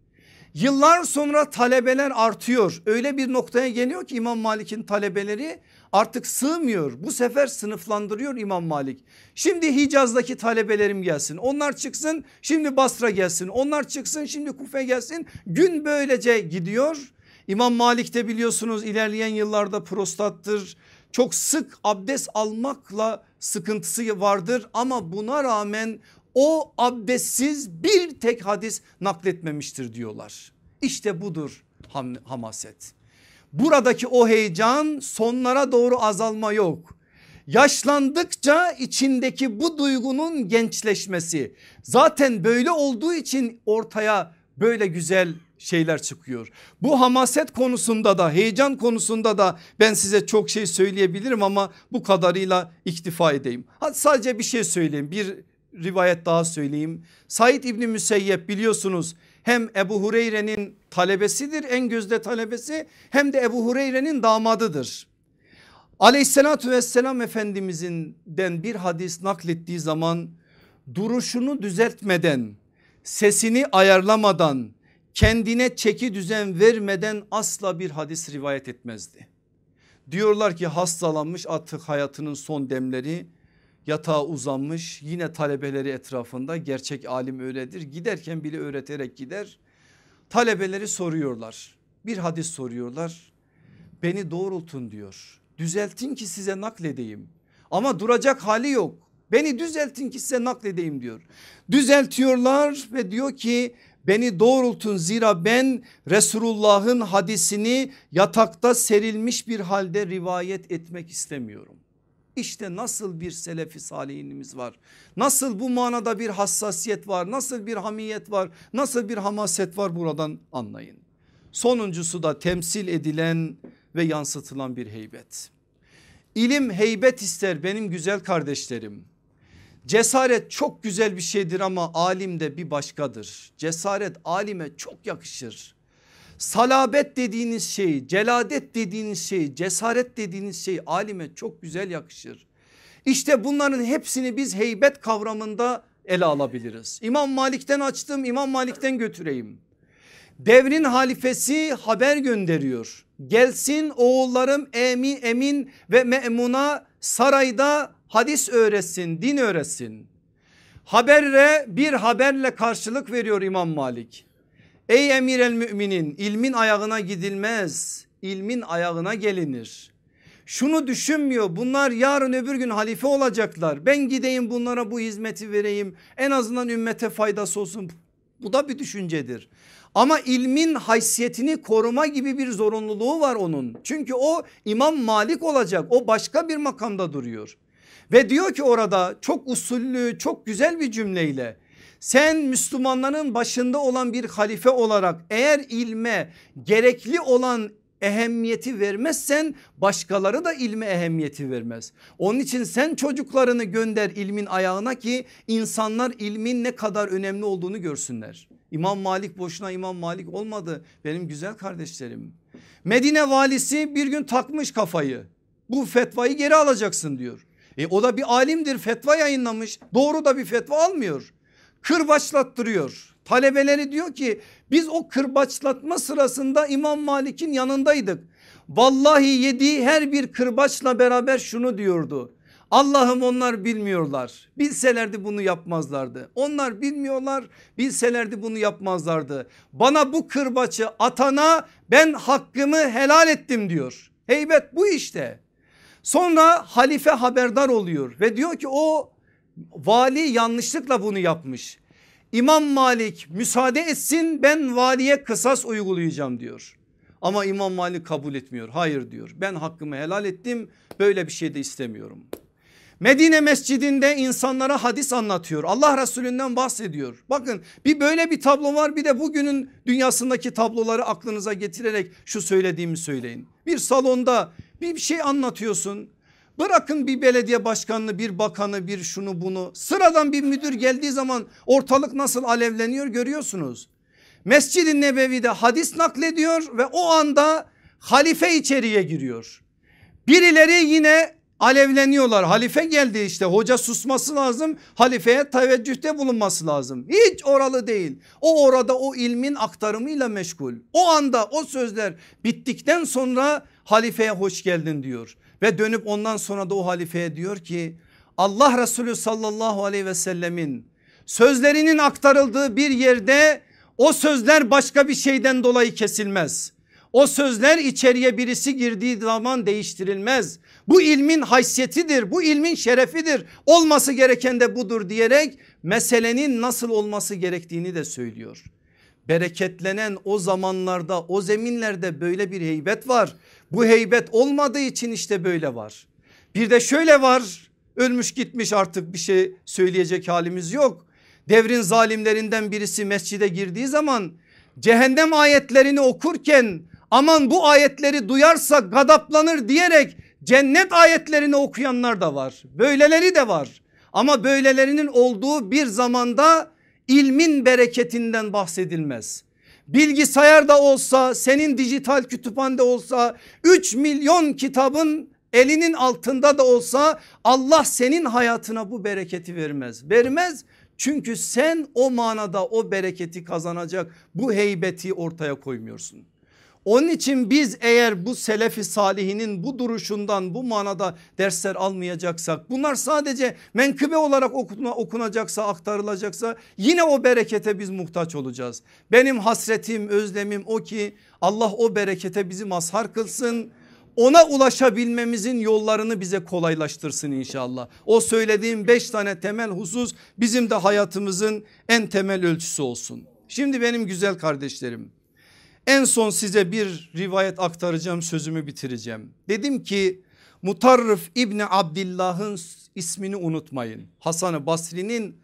Yıllar sonra talebeler artıyor öyle bir noktaya geliyor ki İmam Malik'in talebeleri artık sığmıyor. Bu sefer sınıflandırıyor İmam Malik. Şimdi Hicaz'daki talebelerim gelsin onlar çıksın şimdi Basra gelsin onlar çıksın şimdi Kufe gelsin gün böylece gidiyor İmam Malik de biliyorsunuz ilerleyen yıllarda prostattır. Çok sık abdest almakla sıkıntısı vardır ama buna rağmen o abdestsiz bir tek hadis nakletmemiştir diyorlar. İşte budur ham hamaset. Buradaki o heyecan sonlara doğru azalma yok. Yaşlandıkça içindeki bu duygunun gençleşmesi zaten böyle olduğu için ortaya böyle güzel şeyler çıkıyor. Bu hamaset konusunda da heyecan konusunda da ben size çok şey söyleyebilirim ama bu kadarıyla iktifa edeyim. Hadi sadece bir şey söyleyeyim bir rivayet daha söyleyeyim. Said İbni Müseyyep biliyorsunuz hem Ebu Hureyre'nin talebesidir en gözde talebesi hem de Ebu Hureyre'nin damadıdır. Aleyhissalatü vesselam efendimizinden bir hadis naklettiği zaman duruşunu düzeltmeden sesini ayarlamadan kendine çeki düzen vermeden asla bir hadis rivayet etmezdi. Diyorlar ki hastalanmış artık hayatının son demleri yatağa uzanmış yine talebeleri etrafında gerçek alim öyledir giderken bile öğreterek gider. Talebeleri soruyorlar bir hadis soruyorlar beni doğrultun diyor düzeltin ki size nakledeyim ama duracak hali yok beni düzeltin ki size nakledeyim diyor. Düzeltiyorlar ve diyor ki beni doğrultun zira ben Resulullah'ın hadisini yatakta serilmiş bir halde rivayet etmek istemiyorum. İşte nasıl bir selefi salihimiz var. Nasıl bu manada bir hassasiyet var. Nasıl bir hamiyet var. Nasıl bir hamaset var buradan anlayın. Sonuncusu da temsil edilen ve yansıtılan bir heybet. İlim heybet ister benim güzel kardeşlerim. Cesaret çok güzel bir şeydir ama alim de bir başkadır. Cesaret alime çok yakışır. Salabet dediğiniz şey, celadet dediğiniz şey, cesaret dediğiniz şey alime çok güzel yakışır. İşte bunların hepsini biz heybet kavramında ele alabiliriz. İmam Malik'ten açtım İmam Malik'ten götüreyim. Devrin halifesi haber gönderiyor. Gelsin oğullarım Emin, Emin ve Me'muna sarayda hadis öğretsin, din öğretsin. Haberle bir haberle karşılık veriyor İmam Malik. Ey emir el müminin ilmin ayağına gidilmez ilmin ayağına gelinir. Şunu düşünmüyor bunlar yarın öbür gün halife olacaklar. Ben gideyim bunlara bu hizmeti vereyim en azından ümmete faydası olsun. Bu da bir düşüncedir. Ama ilmin haysiyetini koruma gibi bir zorunluluğu var onun. Çünkü o İmam Malik olacak o başka bir makamda duruyor. Ve diyor ki orada çok usullü çok güzel bir cümleyle sen Müslümanların başında olan bir halife olarak eğer ilme gerekli olan ehemmiyeti vermezsen başkaları da ilme ehemmiyeti vermez. Onun için sen çocuklarını gönder ilmin ayağına ki insanlar ilmin ne kadar önemli olduğunu görsünler. İmam Malik boşuna İmam Malik olmadı benim güzel kardeşlerim. Medine valisi bir gün takmış kafayı bu fetvayı geri alacaksın diyor. E o da bir alimdir fetva yayınlamış doğru da bir fetva almıyor. Kırbaçlattırıyor. Talebeleri diyor ki biz o kırbaçlatma sırasında İmam Malik'in yanındaydık. Vallahi yediği her bir kırbaçla beraber şunu diyordu. Allah'ım onlar bilmiyorlar. Bilselerdi bunu yapmazlardı. Onlar bilmiyorlar. Bilselerdi bunu yapmazlardı. Bana bu kırbaçı atana ben hakkımı helal ettim diyor. Heybet bu işte. Sonra halife haberdar oluyor ve diyor ki o vali yanlışlıkla bunu yapmış. İmam Malik müsaade etsin ben valiye kısas uygulayacağım diyor. Ama İmam Malik kabul etmiyor. Hayır diyor ben hakkımı helal ettim böyle bir şey de istemiyorum. Medine mescidinde insanlara hadis anlatıyor. Allah Resulünden bahsediyor. Bakın bir böyle bir tablo var bir de bugünün dünyasındaki tabloları aklınıza getirerek şu söylediğimi söyleyin. Bir salonda bir şey anlatıyorsun. Bırakın bir belediye başkanını bir bakanı bir şunu bunu sıradan bir müdür geldiği zaman ortalık nasıl alevleniyor görüyorsunuz. Mescid-i Nebevi'de hadis naklediyor ve o anda halife içeriye giriyor. Birileri yine alevleniyorlar. Halife geldi işte hoca susması lazım. Halifeye teveccühte bulunması lazım. Hiç oralı değil. O orada o ilmin aktarımıyla meşgul. O anda o sözler bittikten sonra halifeye hoş geldin diyor. Ve dönüp ondan sonra da o halifeye diyor ki Allah Resulü sallallahu aleyhi ve sellemin sözlerinin aktarıldığı bir yerde o sözler başka bir şeyden dolayı kesilmez. O sözler içeriye birisi girdiği zaman değiştirilmez. Bu ilmin haysiyetidir, bu ilmin şerefidir. Olması gereken de budur diyerek meselenin nasıl olması gerektiğini de söylüyor. Bereketlenen o zamanlarda o zeminlerde böyle bir heybet var. Bu heybet olmadığı için işte böyle var. Bir de şöyle var ölmüş gitmiş artık bir şey söyleyecek halimiz yok. Devrin zalimlerinden birisi mescide girdiği zaman cehennem ayetlerini okurken aman bu ayetleri duyarsa gadaplanır diyerek cennet ayetlerini okuyanlar da var. Böyleleri de var. Ama böylelerinin olduğu bir zamanda ilmin bereketinden bahsedilmez. Bilgisayar da olsa senin dijital kütüphande olsa 3 milyon kitabın elinin altında da olsa Allah senin hayatına bu bereketi vermez. Vermez çünkü sen o manada o bereketi kazanacak bu heybeti ortaya koymuyorsun. Onun için biz eğer bu selefi salihinin bu duruşundan bu manada dersler almayacaksak bunlar sadece menkıbe olarak okunacaksa aktarılacaksa yine o berekete biz muhtaç olacağız. Benim hasretim özlemim o ki Allah o berekete bizi mazhar kılsın ona ulaşabilmemizin yollarını bize kolaylaştırsın inşallah. O söylediğim beş tane temel husus bizim de hayatımızın en temel ölçüsü olsun. Şimdi benim güzel kardeşlerim en son size bir rivayet aktaracağım sözümü bitireceğim. Dedim ki Mutarrif İbni Abdillah'ın ismini unutmayın. Hasan-ı Basri'nin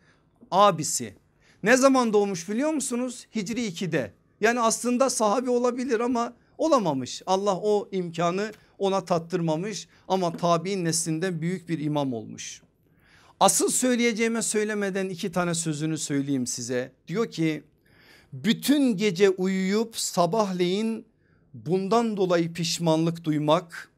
abisi. Ne zaman doğmuş biliyor musunuz? Hicri 2'de. Yani aslında sahabi olabilir ama olamamış. Allah o imkanı ona tattırmamış ama tabi'in neslinde büyük bir imam olmuş. Asıl söyleyeceğime söylemeden iki tane sözünü söyleyeyim size. Diyor ki bütün gece uyuyup sabahleyin bundan dolayı pişmanlık duymak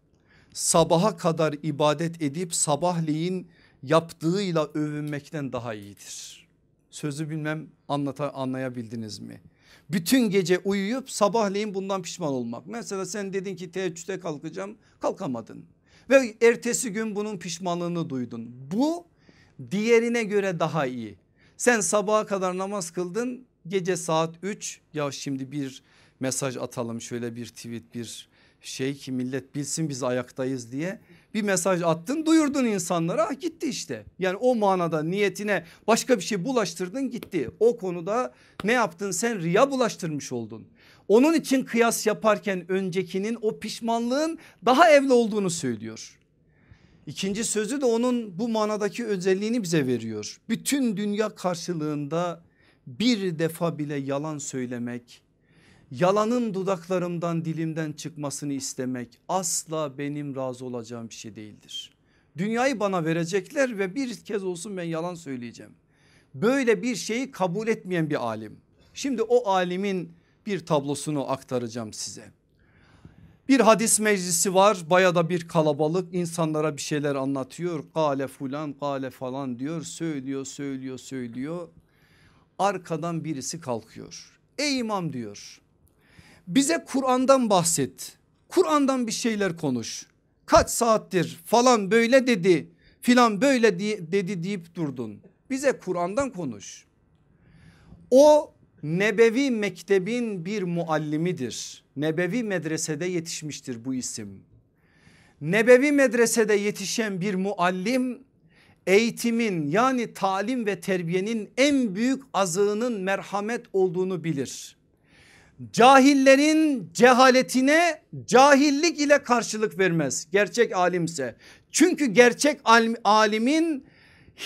sabaha kadar ibadet edip sabahleyin yaptığıyla övünmekten daha iyidir. Sözü bilmem anlata, anlayabildiniz mi? Bütün gece uyuyup sabahleyin bundan pişman olmak. Mesela sen dedin ki teheccüde kalkacağım kalkamadın. Ve ertesi gün bunun pişmanlığını duydun. Bu diğerine göre daha iyi. Sen sabaha kadar namaz kıldın gece saat 3 ya şimdi bir mesaj atalım şöyle bir tweet bir şey ki millet bilsin biz ayaktayız diye bir mesaj attın duyurdun insanlara gitti işte. Yani o manada niyetine başka bir şey bulaştırdın gitti. O konuda ne yaptın sen riya bulaştırmış oldun. Onun için kıyas yaparken öncekinin o pişmanlığın daha evli olduğunu söylüyor. İkinci sözü de onun bu manadaki özelliğini bize veriyor. Bütün dünya karşılığında bir defa bile yalan söylemek yalanın dudaklarımdan dilimden çıkmasını istemek asla benim razı olacağım bir şey değildir. Dünyayı bana verecekler ve bir kez olsun ben yalan söyleyeceğim. Böyle bir şeyi kabul etmeyen bir alim. Şimdi o alimin bir tablosunu aktaracağım size. Bir hadis meclisi var baya da bir kalabalık insanlara bir şeyler anlatıyor. Kale fulan kale falan diyor söylüyor söylüyor söylüyor. Arkadan birisi kalkıyor. Ey imam diyor bize Kur'an'dan bahset. Kur'an'dan bir şeyler konuş. Kaç saattir falan böyle dedi filan böyle dedi deyip durdun. Bize Kur'an'dan konuş. O Nebevi Mektebin bir muallimidir. Nebevi medresede yetişmiştir bu isim. Nebevi medresede yetişen bir muallim eğitimin yani talim ve terbiyenin en büyük azığının merhamet olduğunu bilir cahillerin cehaletine cahillik ile karşılık vermez gerçek alimse. Çünkü gerçek alimin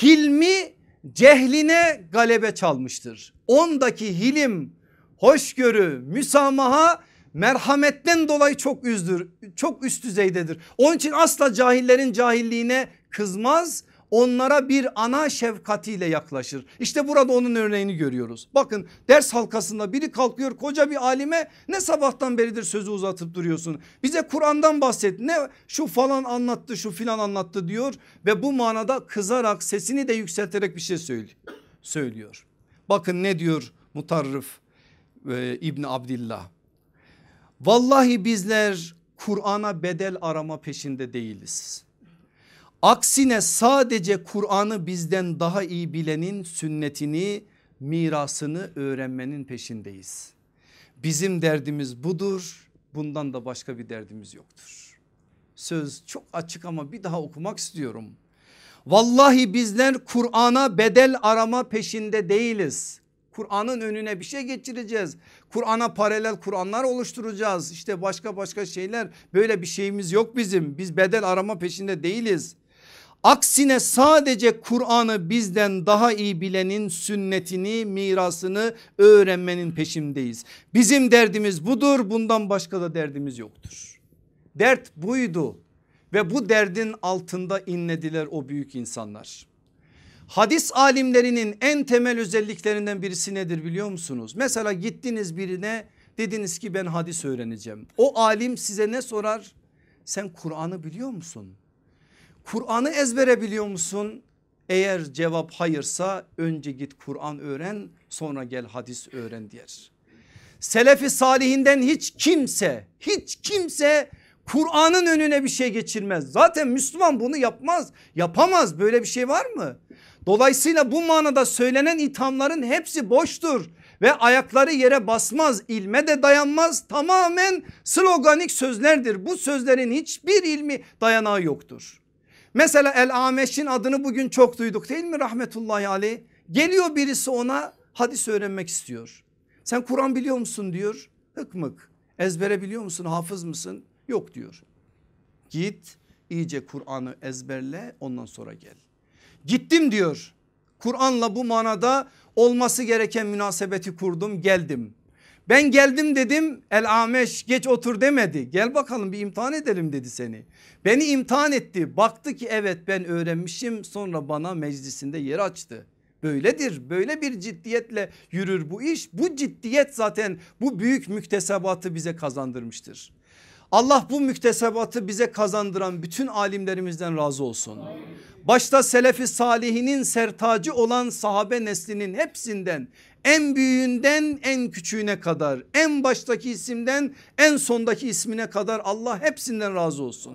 hilmi cehline galebe çalmıştır. Ondaki hilim, hoşgörü, müsamaha merhametten dolayı çok üzdür, çok üst düzeydedir. Onun için asla cahillerin cahilliğine kızmaz onlara bir ana şefkatiyle yaklaşır. İşte burada onun örneğini görüyoruz. Bakın ders halkasında biri kalkıyor koca bir alime ne sabahtan beridir sözü uzatıp duruyorsun. Bize Kur'an'dan bahset ne şu falan anlattı şu filan anlattı diyor ve bu manada kızarak sesini de yükselterek bir şey söylüyor. Bakın ne diyor Mutarrif e, İbni Abdillah. Vallahi bizler Kur'an'a bedel arama peşinde değiliz. Aksine sadece Kur'an'ı bizden daha iyi bilenin sünnetini mirasını öğrenmenin peşindeyiz. Bizim derdimiz budur. bundan da başka bir derdimiz yoktur. Söz çok açık ama bir daha okumak istiyorum. Vallahi bizler Kur'an'a bedel arama peşinde değiliz. Kur'an'ın önüne bir şey geçireceğiz. Kur'an'a paralel Kur'anlar oluşturacağız. İşte başka başka şeyler böyle bir şeyimiz yok bizim. Biz bedel arama peşinde değiliz. Aksine sadece Kur'an'ı bizden daha iyi bilenin sünnetini mirasını öğrenmenin peşindeyiz. Bizim derdimiz budur bundan başka da derdimiz yoktur. Dert buydu ve bu derdin altında inlediler o büyük insanlar. Hadis alimlerinin en temel özelliklerinden birisi nedir biliyor musunuz? Mesela gittiniz birine dediniz ki ben hadis öğreneceğim. O alim size ne sorar? Sen Kur'an'ı biliyor musun? Kur'an'ı ezbere biliyor musun? Eğer cevap hayırsa önce git Kur'an öğren sonra gel hadis öğren diyer. Selefi salihinden hiç kimse hiç kimse Kur'an'ın önüne bir şey geçirmez. Zaten Müslüman bunu yapmaz yapamaz böyle bir şey var mı? Dolayısıyla bu manada söylenen ithamların hepsi boştur ve ayakları yere basmaz ilme de dayanmaz tamamen sloganik sözlerdir. Bu sözlerin hiçbir ilmi dayanağı yoktur. Mesela El Ameş'in adını bugün çok duyduk değil mi rahmetullahi aleyh? Geliyor birisi ona hadis öğrenmek istiyor. Sen Kur'an biliyor musun diyor. Hık mık ezbere biliyor musun hafız mısın? Yok diyor. Git iyice Kur'an'ı ezberle ondan sonra gel. Gittim diyor. Kur'an'la bu manada olması gereken münasebeti kurdum geldim. Ben geldim dedim el ameş geç otur demedi. Gel bakalım bir imtihan edelim dedi seni. Beni imtihan etti. Baktı ki evet ben öğrenmişim sonra bana meclisinde yer açtı. Böyledir böyle bir ciddiyetle yürür bu iş. Bu ciddiyet zaten bu büyük müktesebatı bize kazandırmıştır. Allah bu müktesebatı bize kazandıran bütün alimlerimizden razı olsun. Başta Selefi Salihinin sertacı olan sahabe neslinin hepsinden en büyüğünden en küçüğüne kadar en baştaki isimden en sondaki ismine kadar Allah hepsinden razı olsun.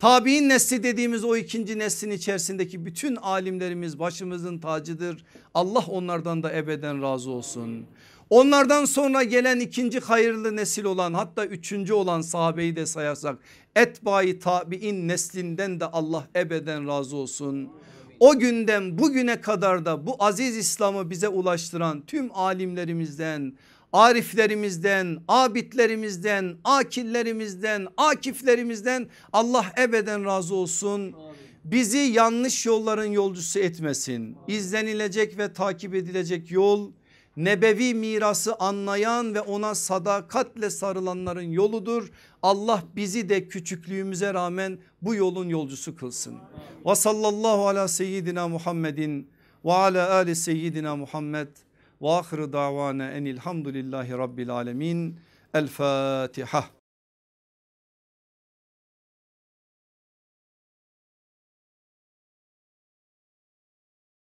Tabi'in nesli dediğimiz o ikinci neslin içerisindeki bütün alimlerimiz başımızın tacıdır. Allah onlardan da ebeden razı olsun. Onlardan sonra gelen ikinci hayırlı nesil olan hatta üçüncü olan sahabeyi de sayarsak etbai tabi'in neslinden de Allah ebeden razı olsun. O günden bugüne kadar da bu aziz İslam'ı bize ulaştıran tüm alimlerimizden, ariflerimizden, abidlerimizden, akillerimizden, akiflerimizden Allah ebeden razı olsun. Bizi yanlış yolların yolcusu etmesin. İzlenilecek ve takip edilecek yol nebevi mirası anlayan ve ona sadakatle sarılanların yoludur. Allah bizi de küçüklüğümüze rağmen bu yolun yolcusu kılsın. Ve sallallahu ala seyyidina Muhammedin ve ala ali seyyidina Muhammed ve ahire davana enilhamdülillahi rabbil alemin. El Fatiha.